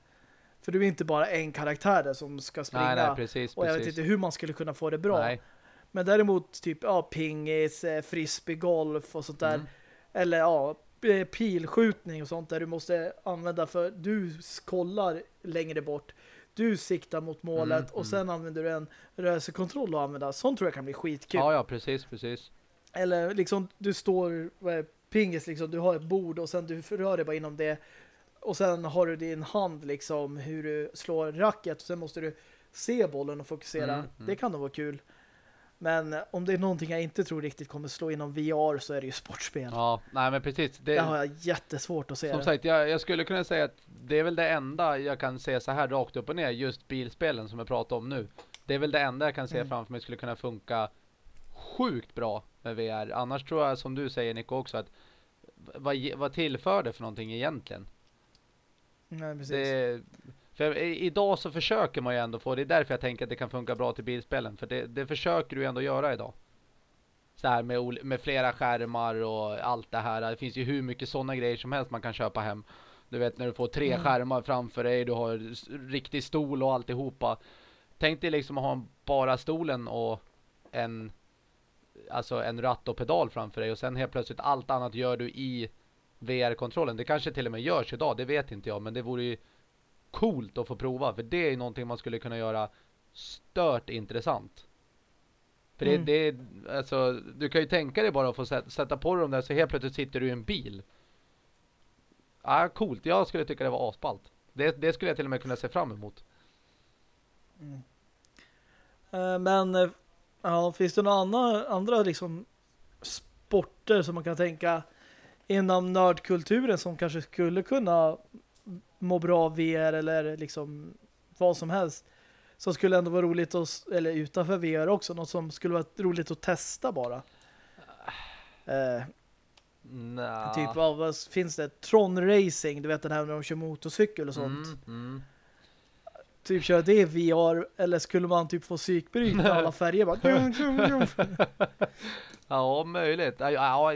för du är inte bara en karaktär där som ska springa. Nej, nej, precis, och jag precis. vet inte hur man skulle kunna få det bra. Nej. Men däremot typ ja, pingis, eh, frisbeegolf och sånt där. Mm. Eller ja, pilskjutning och sånt där du måste använda för du kollar längre bort. Du siktar mot målet mm, och mm. sen använder du en rörelsekontroll att använda. Sånt tror jag kan bli skitkul. Ja, ja, precis, precis. Eller liksom du står pingis liksom, du har ett bord och sen du rör dig bara inom det och sen har du din hand liksom hur du slår racket och sen måste du se bollen och fokusera. Mm, mm. Det kan nog vara kul. Men om det är någonting jag inte tror riktigt kommer slå inom VR så är det ju sportspel. Ja, nej men precis. Det, det har jag jättesvårt att se. Som det. sagt, jag, jag, skulle kunna säga att det är väl det enda jag kan se så här rakt upp och ner, just bilspelen som jag pratar om nu. Det är väl det enda jag kan se mm. framför mig skulle kunna funka sjukt bra med VR. Annars tror jag, som du säger Nico också, att vad, vad tillför det för någonting egentligen? Nej, precis. Det, för idag så försöker man ju ändå få, det är därför jag tänker att det kan funka bra till bilspelen. För det, det försöker du ändå göra idag. Så här med, med flera skärmar och allt det här. Det finns ju hur mycket sådana grejer som helst man kan köpa hem. Du vet när du får tre mm. skärmar framför dig, du har riktig stol och alltihopa. Tänk dig liksom att ha bara stolen och en alltså en ratt och pedal framför dig och sen helt plötsligt allt annat gör du i VR-kontrollen. Det kanske till och med görs idag, det vet inte jag, men det vore ju coolt att få prova för det är någonting man skulle kunna göra stört intressant. För mm. det, det alltså, du kan ju tänka dig bara att få sätta, sätta på dem där så helt plötsligt sitter du i en bil. Ja, ah, coolt. Jag skulle tycka det var aspalt. Det, det skulle jag till och med kunna se fram emot. Mm. Uh, men uh, ja, finns det några andra, andra liksom sporter som man kan tänka inom nördkulturen som kanske skulle kunna må bra av VR eller liksom vad som helst som skulle ändå vara roligt att, eller utanför VR också, något som skulle vara roligt att testa bara. Eh, nah. Typ av, vad finns det? Tron Racing, du vet den här när de kör motorcykel och sånt. Mm, mm. Typ köra det i VR, eller skulle man typ få psykbryta alla färger bara. ja, möjligt. Ja,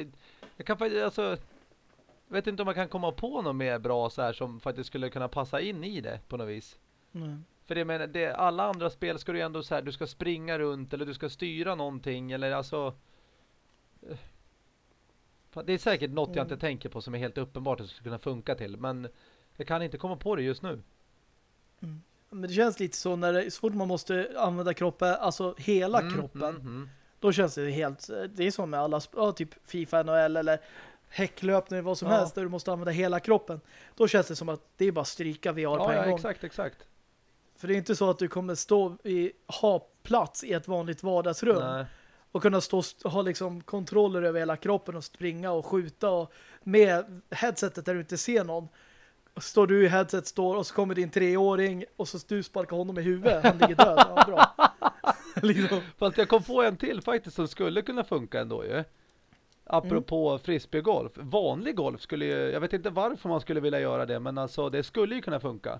jag kan faktiskt, alltså vet inte om man kan komma på något mer bra så här som faktiskt skulle kunna passa in i det på något vis. Mm. För det menar, det, alla andra spel ska du ändå så här, du ska springa runt eller du ska styra någonting eller alltså eh, det är säkert något mm. jag inte tänker på som är helt uppenbart att det skulle kunna funka till, men jag kan inte komma på det just nu. Mm. Men det känns lite så när det, så fort man måste använda kroppen, alltså hela mm, kroppen, mm, mm. då känns det helt, det är som med alla, typ FIFA, NHL eller häcklöpning vad som ja. helst där du måste använda hela kroppen. Då känns det som att det är bara stryka VR ja, på en ja, gång. exakt, exakt. För det är inte så att du kommer stå i, ha plats i ett vanligt vardagsrum Nej. och kunna stå ha liksom kontroller över hela kroppen och springa och skjuta och med headsetet där du inte ser någon. Står du i headset står och så kommer din treåring och så du sparkar honom i huvudet. Han ligger död. Ja, bra. liksom. Fast jag kom på en till faktiskt som skulle kunna funka ändå ju. Apropå mm. frisbeegolf. Vanlig golf skulle ju, jag vet inte varför man skulle vilja göra det, men alltså det skulle ju kunna funka.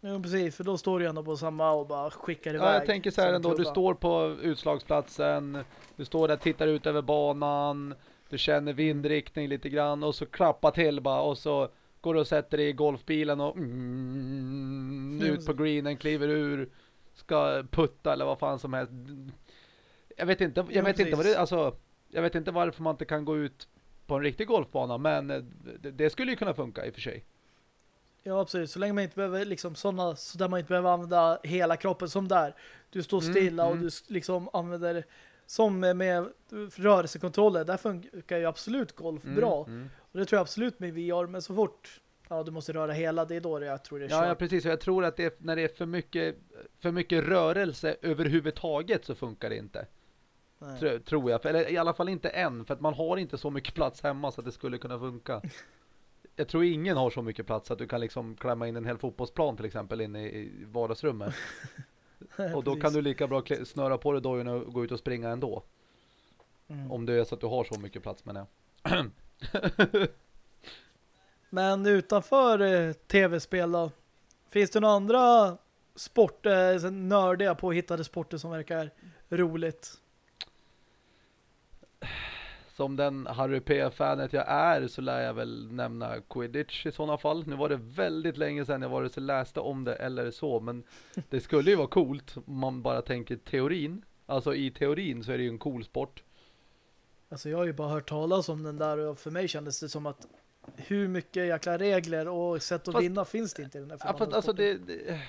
Ja, precis, för då står du ändå på samma och bara skickar iväg. Ja, jag tänker så här ändå, du står på utslagsplatsen, du står där, tittar ut över banan, du känner vindriktning lite grann och så klappar till bara och så går och sätter dig i golfbilen och mm, ut på greenen, kliver ur, ska putta eller vad fan som helst. Jag vet inte, jag vet inte vad det, alltså jag vet inte varför man inte kan gå ut på en riktig golfbana, men eh, det, det skulle ju kunna funka i och för sig. Ja, absolut. Så länge man inte behöver liksom sådana, så där man inte behöver använda hela kroppen som där. Du står mm, stilla mm, och mm. du liksom använder som med rörelsekontroller. Där funkar ju absolut golf mm, bra. Och det tror jag absolut med VR, men så fort ja, du måste röra hela, det är då jag tror det är ja, ja, precis. Jag tror att det är, när det är för mycket, för mycket rörelse överhuvudtaget så funkar det inte. Tror, tror jag. Eller i alla fall inte än. För att man har inte så mycket plats hemma så att det skulle kunna funka. jag tror ingen har så mycket plats att du kan liksom klämma in en hel fotbollsplan till exempel inne i vardagsrummet. och då kan du lika bra snöra på dig dojorna och gå ut och springa ändå. Mm. Om det är så att du har så mycket plats med det. Men utanför eh, tv-spel då? Finns det några andra sporter, eh, nördiga påhittade sporter som verkar roligt? Som den Harry P-fanet jag är så lär jag väl nämna Quidditch i sådana fall. Nu var det väldigt länge sedan jag var så läste om det eller så, men det skulle ju vara coolt om man bara tänker teorin. Alltså i teorin så är det ju en cool sport. Alltså jag har ju bara hört talas om den där och för mig kändes det som att hur mycket jäkla regler och sätt att fast, vinna finns det inte i den här ja, fast alltså det, det,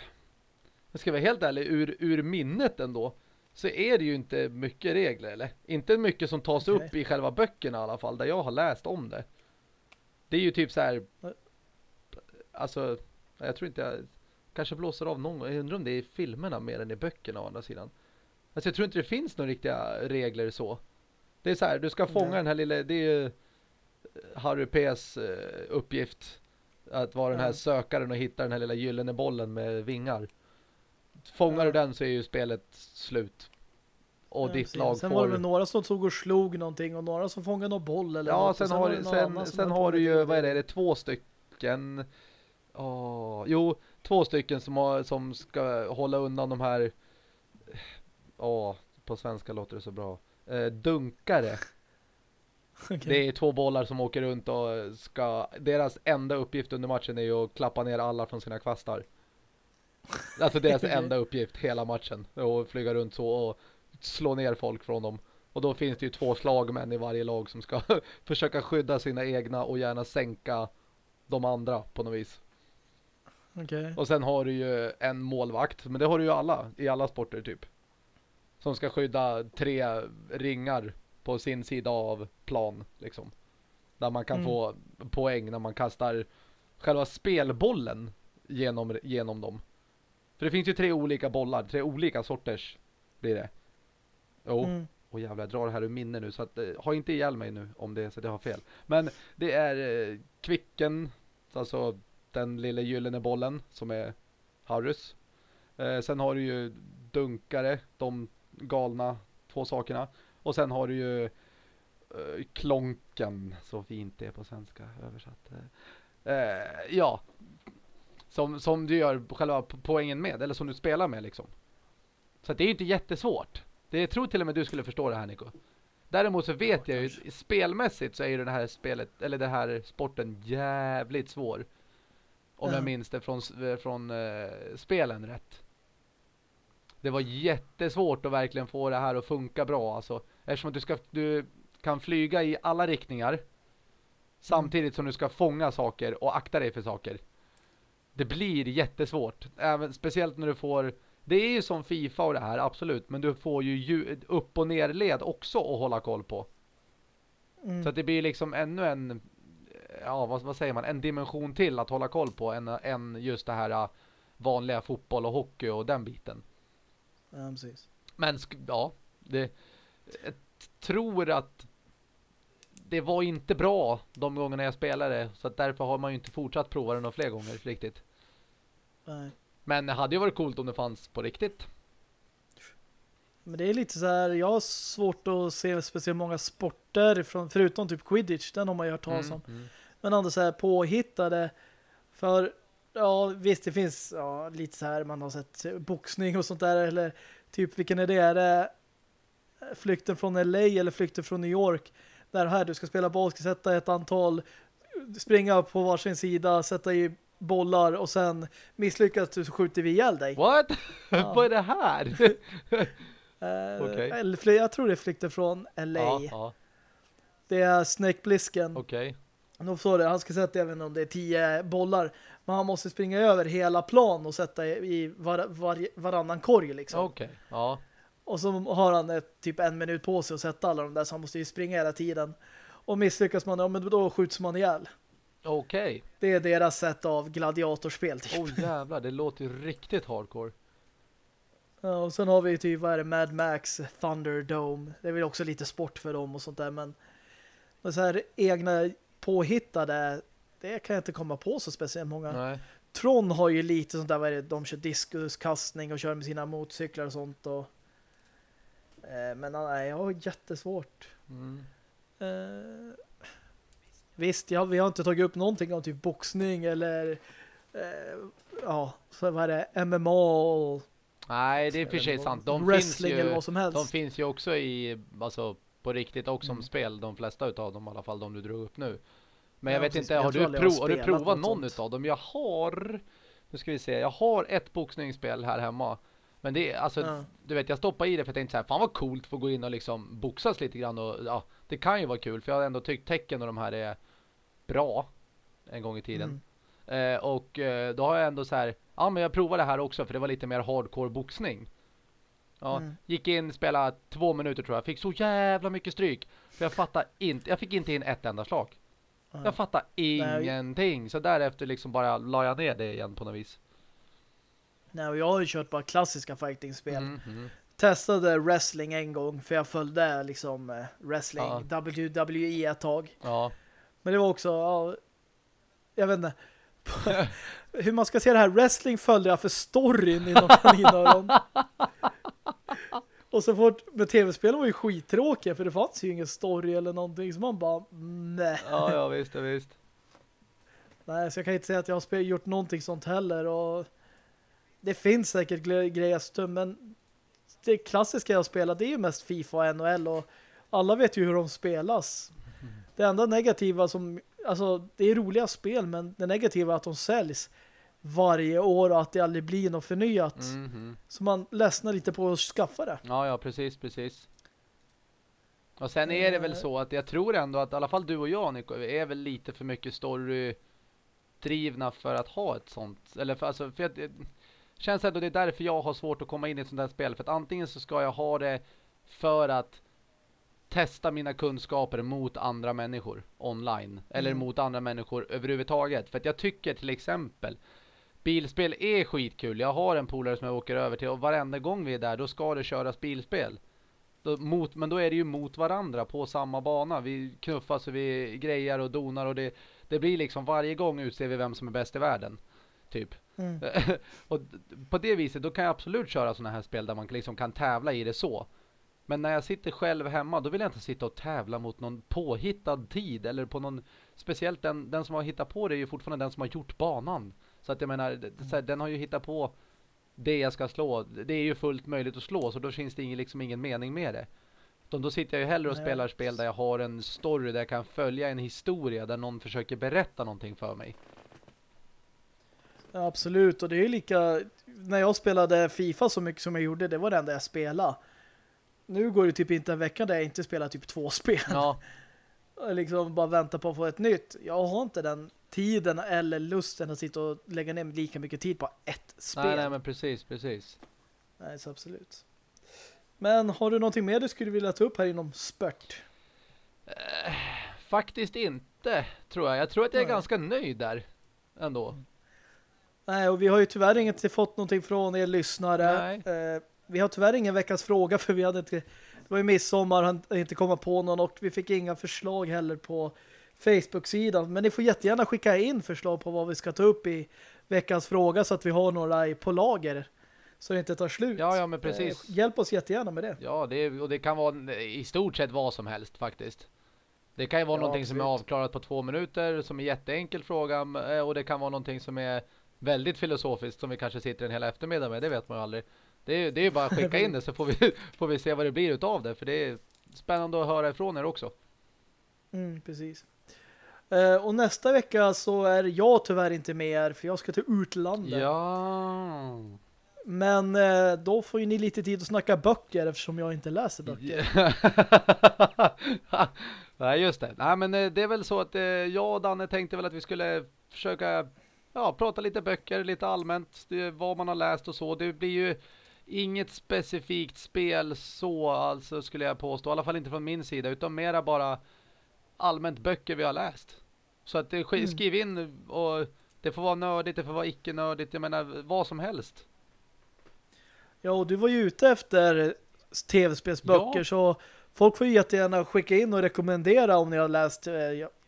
Jag ska vara helt ärlig, ur, ur minnet ändå så är det ju inte mycket regler, eller? Inte mycket som tas okay. upp i själva böckerna i alla fall, där jag har läst om det. Det är ju typ så här alltså, jag tror inte jag kanske blåser av någon gång. Jag undrar om det är i filmerna mer än i böckerna å andra sidan. Alltså jag tror inte det finns några riktiga regler så. Det är så här, du ska fånga Nej. den här lilla, det är ju Harry P's eh, uppgift att vara den här sökaren och hitta den här lilla gyllene bollen med vingar. Fångar du den så är ju spelet slut. Och ja, ditt lag sen får... var det några som tog och slog någonting och några som fångade någon boll eller Ja, något. sen, sen har, du, sen, sen har du ju, vad är det, är det två stycken oh, jo, två stycken som, har, som ska hålla undan de här ja, oh, på svenska låter det så bra eh, dunkare okay. Det är två bollar som åker runt och ska deras enda uppgift under matchen är ju att klappa ner alla från sina kvastar Alltså deras enda uppgift hela matchen. Och flyga runt så och slå ner folk från dem. Och då finns det ju två slagmän i varje lag som ska försöka skydda sina egna och gärna sänka de andra på något vis. Okay. Och sen har du ju en målvakt. Men det har du ju alla i alla sporter typ. Som ska skydda tre ringar på sin sida av plan liksom. Där man kan mm. få poäng när man kastar själva spelbollen genom, genom dem. För det finns ju tre olika bollar, tre olika sorters blir det. Jo, mm. och jävlar, jag drar det här ur minne nu så att eh, ha inte ihjäl mig nu om det är så att jag har fel. Men det är eh, kvicken, alltså den lilla gyllene bollen som är Harrys. Eh, sen har du ju dunkare, de galna två sakerna. Och sen har du ju eh, klonken, så fint det är på svenska översatt. Eh, ja, som, som du gör själva poängen med, eller som du spelar med liksom. Så det är ju inte jättesvårt. Det jag tror till och med du skulle förstå det här Nico. Däremot så vet ja, jag ju, spelmässigt så är ju det här spelet, eller det här sporten jävligt svår. Om ja. jag minns det från, från uh, spelen rätt. Det var jättesvårt att verkligen få det här att funka bra. Alltså, eftersom att du, ska, du kan flyga i alla riktningar. Samtidigt som du ska fånga saker och akta dig för saker det blir jättesvårt. Även, speciellt när du får... Det är ju som FIFA och det här, absolut. Men du får ju upp- och nerled också att hålla koll på. Mm. Så att det blir liksom ännu en... Ja, vad, vad, säger man? En dimension till att hålla koll på än, än just det här äh, vanliga fotboll och hockey och den biten. Ja, precis. Men ja, det, jag tror att det var inte bra de gångerna jag spelade. Så att därför har man ju inte fortsatt prova den fler gånger riktigt. Nej. Men det hade ju varit coolt om det fanns på riktigt. Men det är lite så här, jag har svårt att se speciellt många sporter från, förutom typ Quidditch, den har man ju hört talas om. Mm, mm. Men andra så här påhittade för ja visst det finns ja, lite så här man har sett boxning och sånt där eller typ vilken är det? Är det flykten från LA eller flykten från New York? där här du ska spela boll, ska sätta ett antal springa på varsin sida, sätta i bollar och sen misslyckas du så skjuter vi ihjäl dig. What? Ja. Vad är det här? uh, okay. eller, jag tror det är flykten från LA. Ja, ja. Det är Snake Blisken. Okej. Okay. han ska sätta, även om det är tio bollar. Men han måste springa över hela plan och sätta i var, var, varannan korg liksom. Okej, okay. ja. Och så har han ett, typ en minut på sig att sätta alla de där så han måste ju springa hela tiden. Och misslyckas man, ja men då skjuts man ihjäl. Okej. Okay. Det är deras sätt av gladiatorspel typ. Åh oh, jävlar, det låter ju riktigt hardcore. Ja, och sen har vi typ, vad är det, Mad Max Thunderdome. Det är väl också lite sport för dem och sånt där, men så här egna påhittade det kan jag inte komma på så speciellt många. Nej. Tron har ju lite sånt där, vad är det? de kör diskuskastning och kör med sina motorcyklar och sånt. Och, eh, men nej, jag har jättesvårt. Mm. Eh, visst, ja, vi har inte tagit upp någonting om typ boxning eller eh, ja, så vad är det? MMA och Nej, det är för sig sant. De finns, wrestling eller ju, vad som helst. de finns ju också i, alltså på riktigt också som Mm. spel. De flesta utav dem i alla fall, de du drog upp nu. Men Ja, jag vet precis, inte, har, du, prov, har har du provat någon sånt. utav dem? Jag har, nu ska vi se, jag har ett boxningsspel här hemma. Men det är, alltså, Ja. du vet, jag stoppar i det för jag tänkte så här, fan vad coolt för att gå in och liksom boxas lite grann och ja, det kan ju vara kul för jag har ändå tyckt tecken och de här är bra en gång i tiden. Mm. Eh, och eh, då har jag ändå så här, ja men jag provar det här också för det var lite mer hardcore boxning. Ja, Mm. gick in, spelade två minuter tror jag. Fick så jävla mycket stryk. För jag fattar inte, jag fick inte in ett enda slag. Ja. Jag fattar ingenting. Så därefter liksom bara la jag ner det igen på något vis. Nej, och jag har ju kört bara klassiska fighting-spel. Mm, mm. Testade wrestling en gång för jag följde liksom eh, wrestling, Ja. WWE ett tag. Ja. Men det var också, ja, jag vet inte hur man ska se det här. Wrestling följde jag för storyn inom kaninöron. Och så fort med tv-spel var ju skittråkiga för det fanns ju ingen story eller någonting så man bara, nej. ja, ja visst, ja, visst. Nej, så jag kan inte säga att jag har gjort någonting sånt heller och det finns säkert gre- grejer stum, men det klassiska jag spelar det är ju mest FIFA och NHL och alla vet ju hur de spelas. Det enda negativa som, alltså det är roliga spel men det negativa är att de säljs varje år och att det aldrig blir något förnyat. Mhm. Så man ledsnar lite på att skaffa det. Ja, ja, precis, precis. Och sen är det väl Eh. så att jag tror ändå att i alla fall du och jag, Nico, är väl lite för mycket story drivna för att ha ett sånt. Eller för, alltså, för att, det känns ändå det är därför jag har svårt att komma in i ett sånt här spel. För att antingen så ska jag ha det för att testa mina kunskaper mot andra människor online. Eller Mm. mot andra människor överhuvudtaget. För att jag tycker till exempel bilspel är skitkul. Jag har en polare som jag åker över till och varenda gång vi är där då ska det köras bilspel. Då, mot, men då är det ju mot varandra på samma bana. Vi knuffas och vi grejar och donar och det, det blir liksom varje gång utser vi vem som är bäst i världen. Typ. Mm. och på det viset då kan jag absolut köra sådana här spel där man liksom kan tävla i det så. Men när jag sitter själv hemma då vill jag inte sitta och tävla mot någon påhittad tid eller på någon speciellt den, den som har hittat på det är ju fortfarande den som har gjort banan. Så att jag menar, det- så här, den har ju hittat på det jag ska slå. Det är ju fullt möjligt att slå så då finns det ingen, liksom ingen mening med det. Då, då sitter jag ju hellre och Nej. spelar spel där jag har en story där jag kan följa en historia där någon försöker berätta någonting för mig. Ja, absolut, och det är ju lika när jag spelade FIFA så mycket som jag gjorde, det var det enda jag spelade. Nu går det typ inte en vecka där jag inte spelar typ två spel. Ja, liksom bara vänta på att få ett nytt. Jag har inte den tiden eller lusten att sitta och lägga ner lika mycket tid på ett spel. nej, nej men precis, precis. Nej, så absolut. Men har du någonting mer du skulle vilja ta upp här inom spurt? Faktiskt inte, tror jag. Jag tror att jag är Nej. ganska nöjd där ändå. Nej, och vi har ju tyvärr inte fått någonting från er lyssnare. Eh, vi har tyvärr ingen veckans fråga för vi hade inte det var ju midsommar, han inte komma på någon och vi fick inga förslag heller på Facebook-sidan. Men ni får jättegärna skicka in förslag på vad vi ska ta upp i veckans fråga så att vi har några på lager så det inte tar slut. Ja, ja, men precis. Eh, hjälp oss jättegärna med det. Ja, det, och det kan vara i stort sett vad som helst faktiskt. Det kan ju vara Ja, någonting som är absolut. avklarat på två minuter, som är jätteenkel fråga, eh, och det kan vara någonting som är väldigt filosofiskt, som vi kanske sitter en hel eftermiddag med, det vet man ju aldrig. Det är, det är ju bara att skicka in det så får vi, får vi se vad det blir utav det, för det är spännande att höra ifrån er också. Mm, precis. Eh, och nästa vecka så är jag tyvärr inte med er för jag ska till utlandet. Ja. Men eh, då får ju ni lite tid att snacka böcker eftersom jag inte läser böcker. Nej, just det. Nej, men eh, det är väl så att jag och Danne tänkte väl att vi skulle försöka ja, prata lite böcker, lite allmänt, vad man har läst och så. Det blir ju inget specifikt spel så, alltså skulle jag påstå. I alla fall inte från min sida, utan mera bara allmänt böcker vi har läst. Så att det, sk- Mm. skriv in och det får vara nördigt, det får vara icke-nördigt, jag menar vad som helst. Ja, och du var ju ute efter tv-spelsböcker Ja. så folk får ju jättegärna skicka in och rekommendera om ni har läst eh,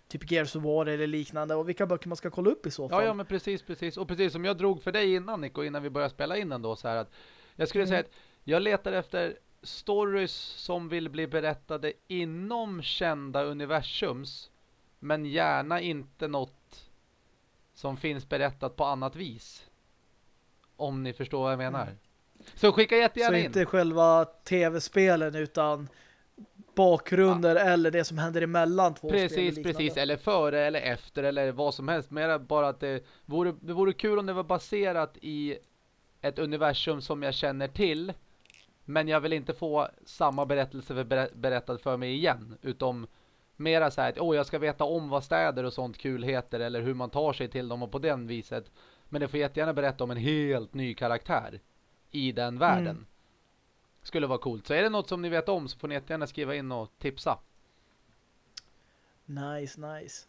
typ Gears of War eller liknande och vilka böcker man ska kolla upp i så fall. Ja, ja men precis, precis. Och precis som jag drog för dig innan Nico, innan vi började spela in ändå så här att jag skulle mm. säga att jag letar efter stories som vill bli berättade inom kända universums men gärna inte något som finns berättat på annat vis. Om ni förstår vad jag menar. Mm. Så skicka jättegärna in. Så inte själva tv-spelen utan bakgrunder ja. eller det som händer emellan två precis, spel. Precis, eller före eller efter eller vad som helst. Mer bara att det vore, det vore kul om det var baserat i ett universum som jag känner till. Men jag vill inte få samma berättelse för berättad för mig igen. Utom mera så här att oh, jag ska veta om vad städer och sånt kul heter eller hur man tar sig till dem och på den viset. Men det får jättegärna berätta om en helt ny karaktär i den världen. Mm. Skulle vara coolt. Så är det något som ni vet om så får ni jättegärna skriva in och tipsa. Nice, nice.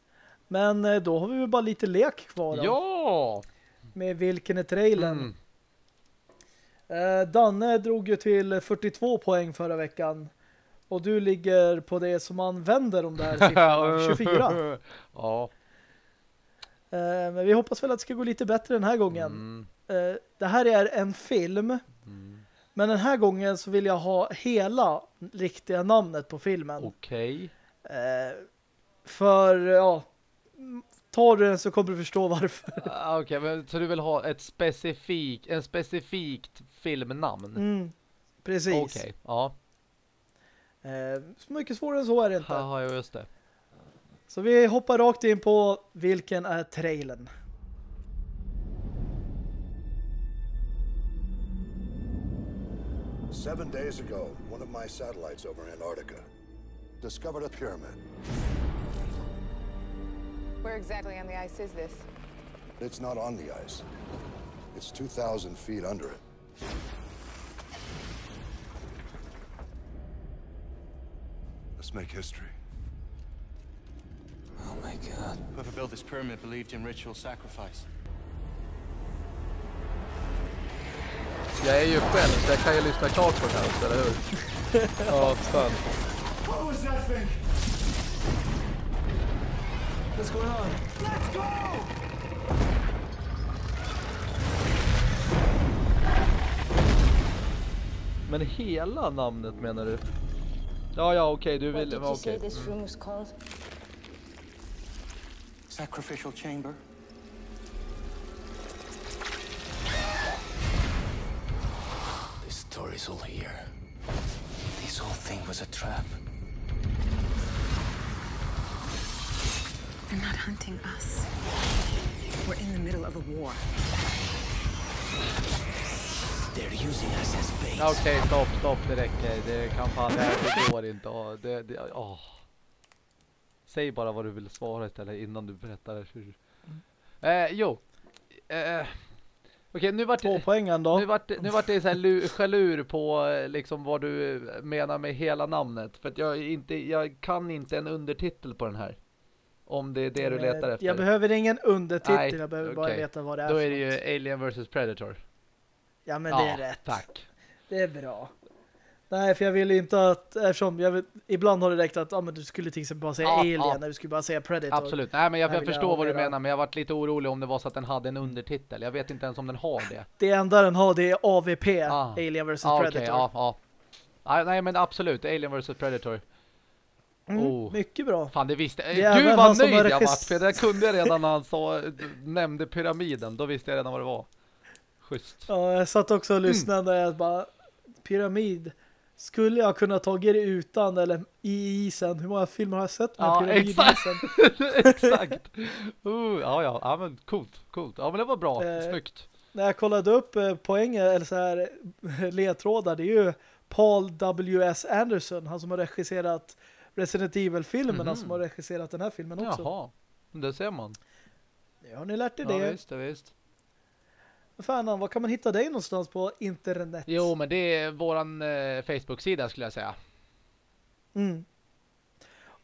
Men eh, då har vi väl bara lite lek kvar då. Ja! Med vilken är trailern? Mm. Eh, Danne drog ju till 42 poäng förra veckan. Och du ligger på det som man vänder om det här siffrorna, 24. ja. Eh, men vi hoppas väl att det ska gå lite bättre den här gången. Mm. Eh, det här är en film. Mm. Men den här gången så vill jag ha hela riktiga namnet på filmen. Okej. Okay. Eh, för, ja, tar du den så kommer du förstå varför. Ah, okej, okay, men så du vill ha ett specifikt, en specifikt filmnamn? Mm, precis. Okej, okay, ja. Eh, så mycket svårare än så är det inte. Ja, just det. Så vi hoppar rakt in på vilken är trailern. Seven days ago, one of my satellites over Antarctica discovered a pyramid. Where exactly on the ice is this? It's not on the ice. It's 2,000 feet under it. Make history. Oh my god. Whoever built this pyramid believed in ritual sacrifice. Jag är ju själv, så jag kan ju lyssna klart på det här, eller hur? ja, fan. What was that thing? What's going on? Let's go! Men hela namnet menar du? Ja, ja, okej, okay, du vill... Okej. Okay. Mm. Sacrificial chamber. This story's all here. This whole thing was a trap. They're not hunting us. We're in the middle of a war. Okej, okay, stopp, stopp, det räcker. Det kan fan, det här går inte. Det, det, åh. Säg bara vad du vill svara istället innan du berättar hur... Eh, jo. Eh, Okej, okay, nu vart Två poängen då. Nu vart, nu vart det så här chalur på liksom vad du menar med hela namnet. För att jag, inte, jag kan inte en undertitel på den här. Om det är det du letar efter. Jag behöver ingen undertitel, Nej, jag behöver okay. bara veta vad det är Då är det ju Alien vs Predator. Ja, men det är rätt. Tack. Det är bra. Nej, för jag vill inte att, eftersom jag vet, ibland har det räckt att ah, men du skulle till exempel bara säga ja, Alien, ja. när du skulle bara säga Predator. Absolut, nej men jag, jag förstår vad du menar, men jag varit lite orolig om det var så att den hade en undertitel. Jag vet inte ens om den har det. Det enda den har, det är AVP, ah. Alien vs ah, Predator. Okay, ja, ja. Nej, men absolut, Alien vs Predator. Mm, oh. Mycket bra. Fan, det visste det Gud vad nöjd jag var, för det kunde jag redan när han sa, nämnde pyramiden. Då visste jag redan vad det var. Schysst. Ja, jag satt också och lyssnade mm. bara, pyramid skulle jag kunna tagit det utan eller i isen? Hur många filmer har jag sett med ja, pyramidisen? Exakt. exakt. Uh, ja, ja. ja, men coolt, coolt. Ja, men det var bra. Eh, Snyggt. När jag kollade upp eh, poänger eller så här ledtrådar, det är ju Paul W.S. Anderson, han som har regisserat Resident Evil-filmerna mm -hmm. som har regisserat den här filmen också. Jaha, det ser man. Det har ni lärt er ja, det. Visst, visst. Fan, var kan man hitta dig någonstans på internet? Jo, men det är våran eh, Facebook-sida skulle jag säga. Mm.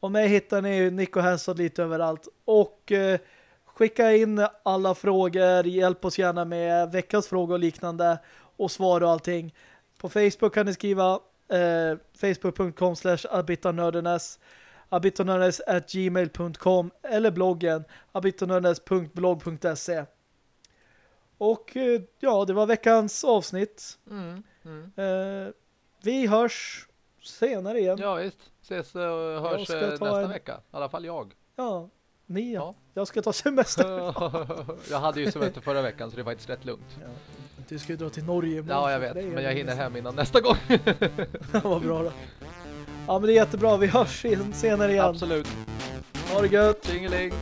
Och mig hittar ni Nico Hansson lite överallt. Och eh, skicka in alla frågor. Hjälp oss gärna med veckans frågor och liknande. Och svar och allting. På Facebook kan ni skriva eh, facebook.com slash abitonördes.gmail.com eller bloggen abitonördes.blogg.se Och eh, ja, det var veckans avsnitt. Mm, mm. Eh, vi hörs senare igen. Ja visst, ses och hörs eh, ta nästa en- vecka. I alla fall jag. Ja, ni ja. Ja. Jag ska ta semester. jag hade ju semester förra veckan så det är faktiskt rätt lugnt. Ja. Du ska ju dra till Norge imorgon. Ja, jag vet. Men jag hinner hem innan nästa gång. Vad bra då. Ja, men det är jättebra. Vi hörs senare igen. Absolut. Ha det gött. Tjingeling.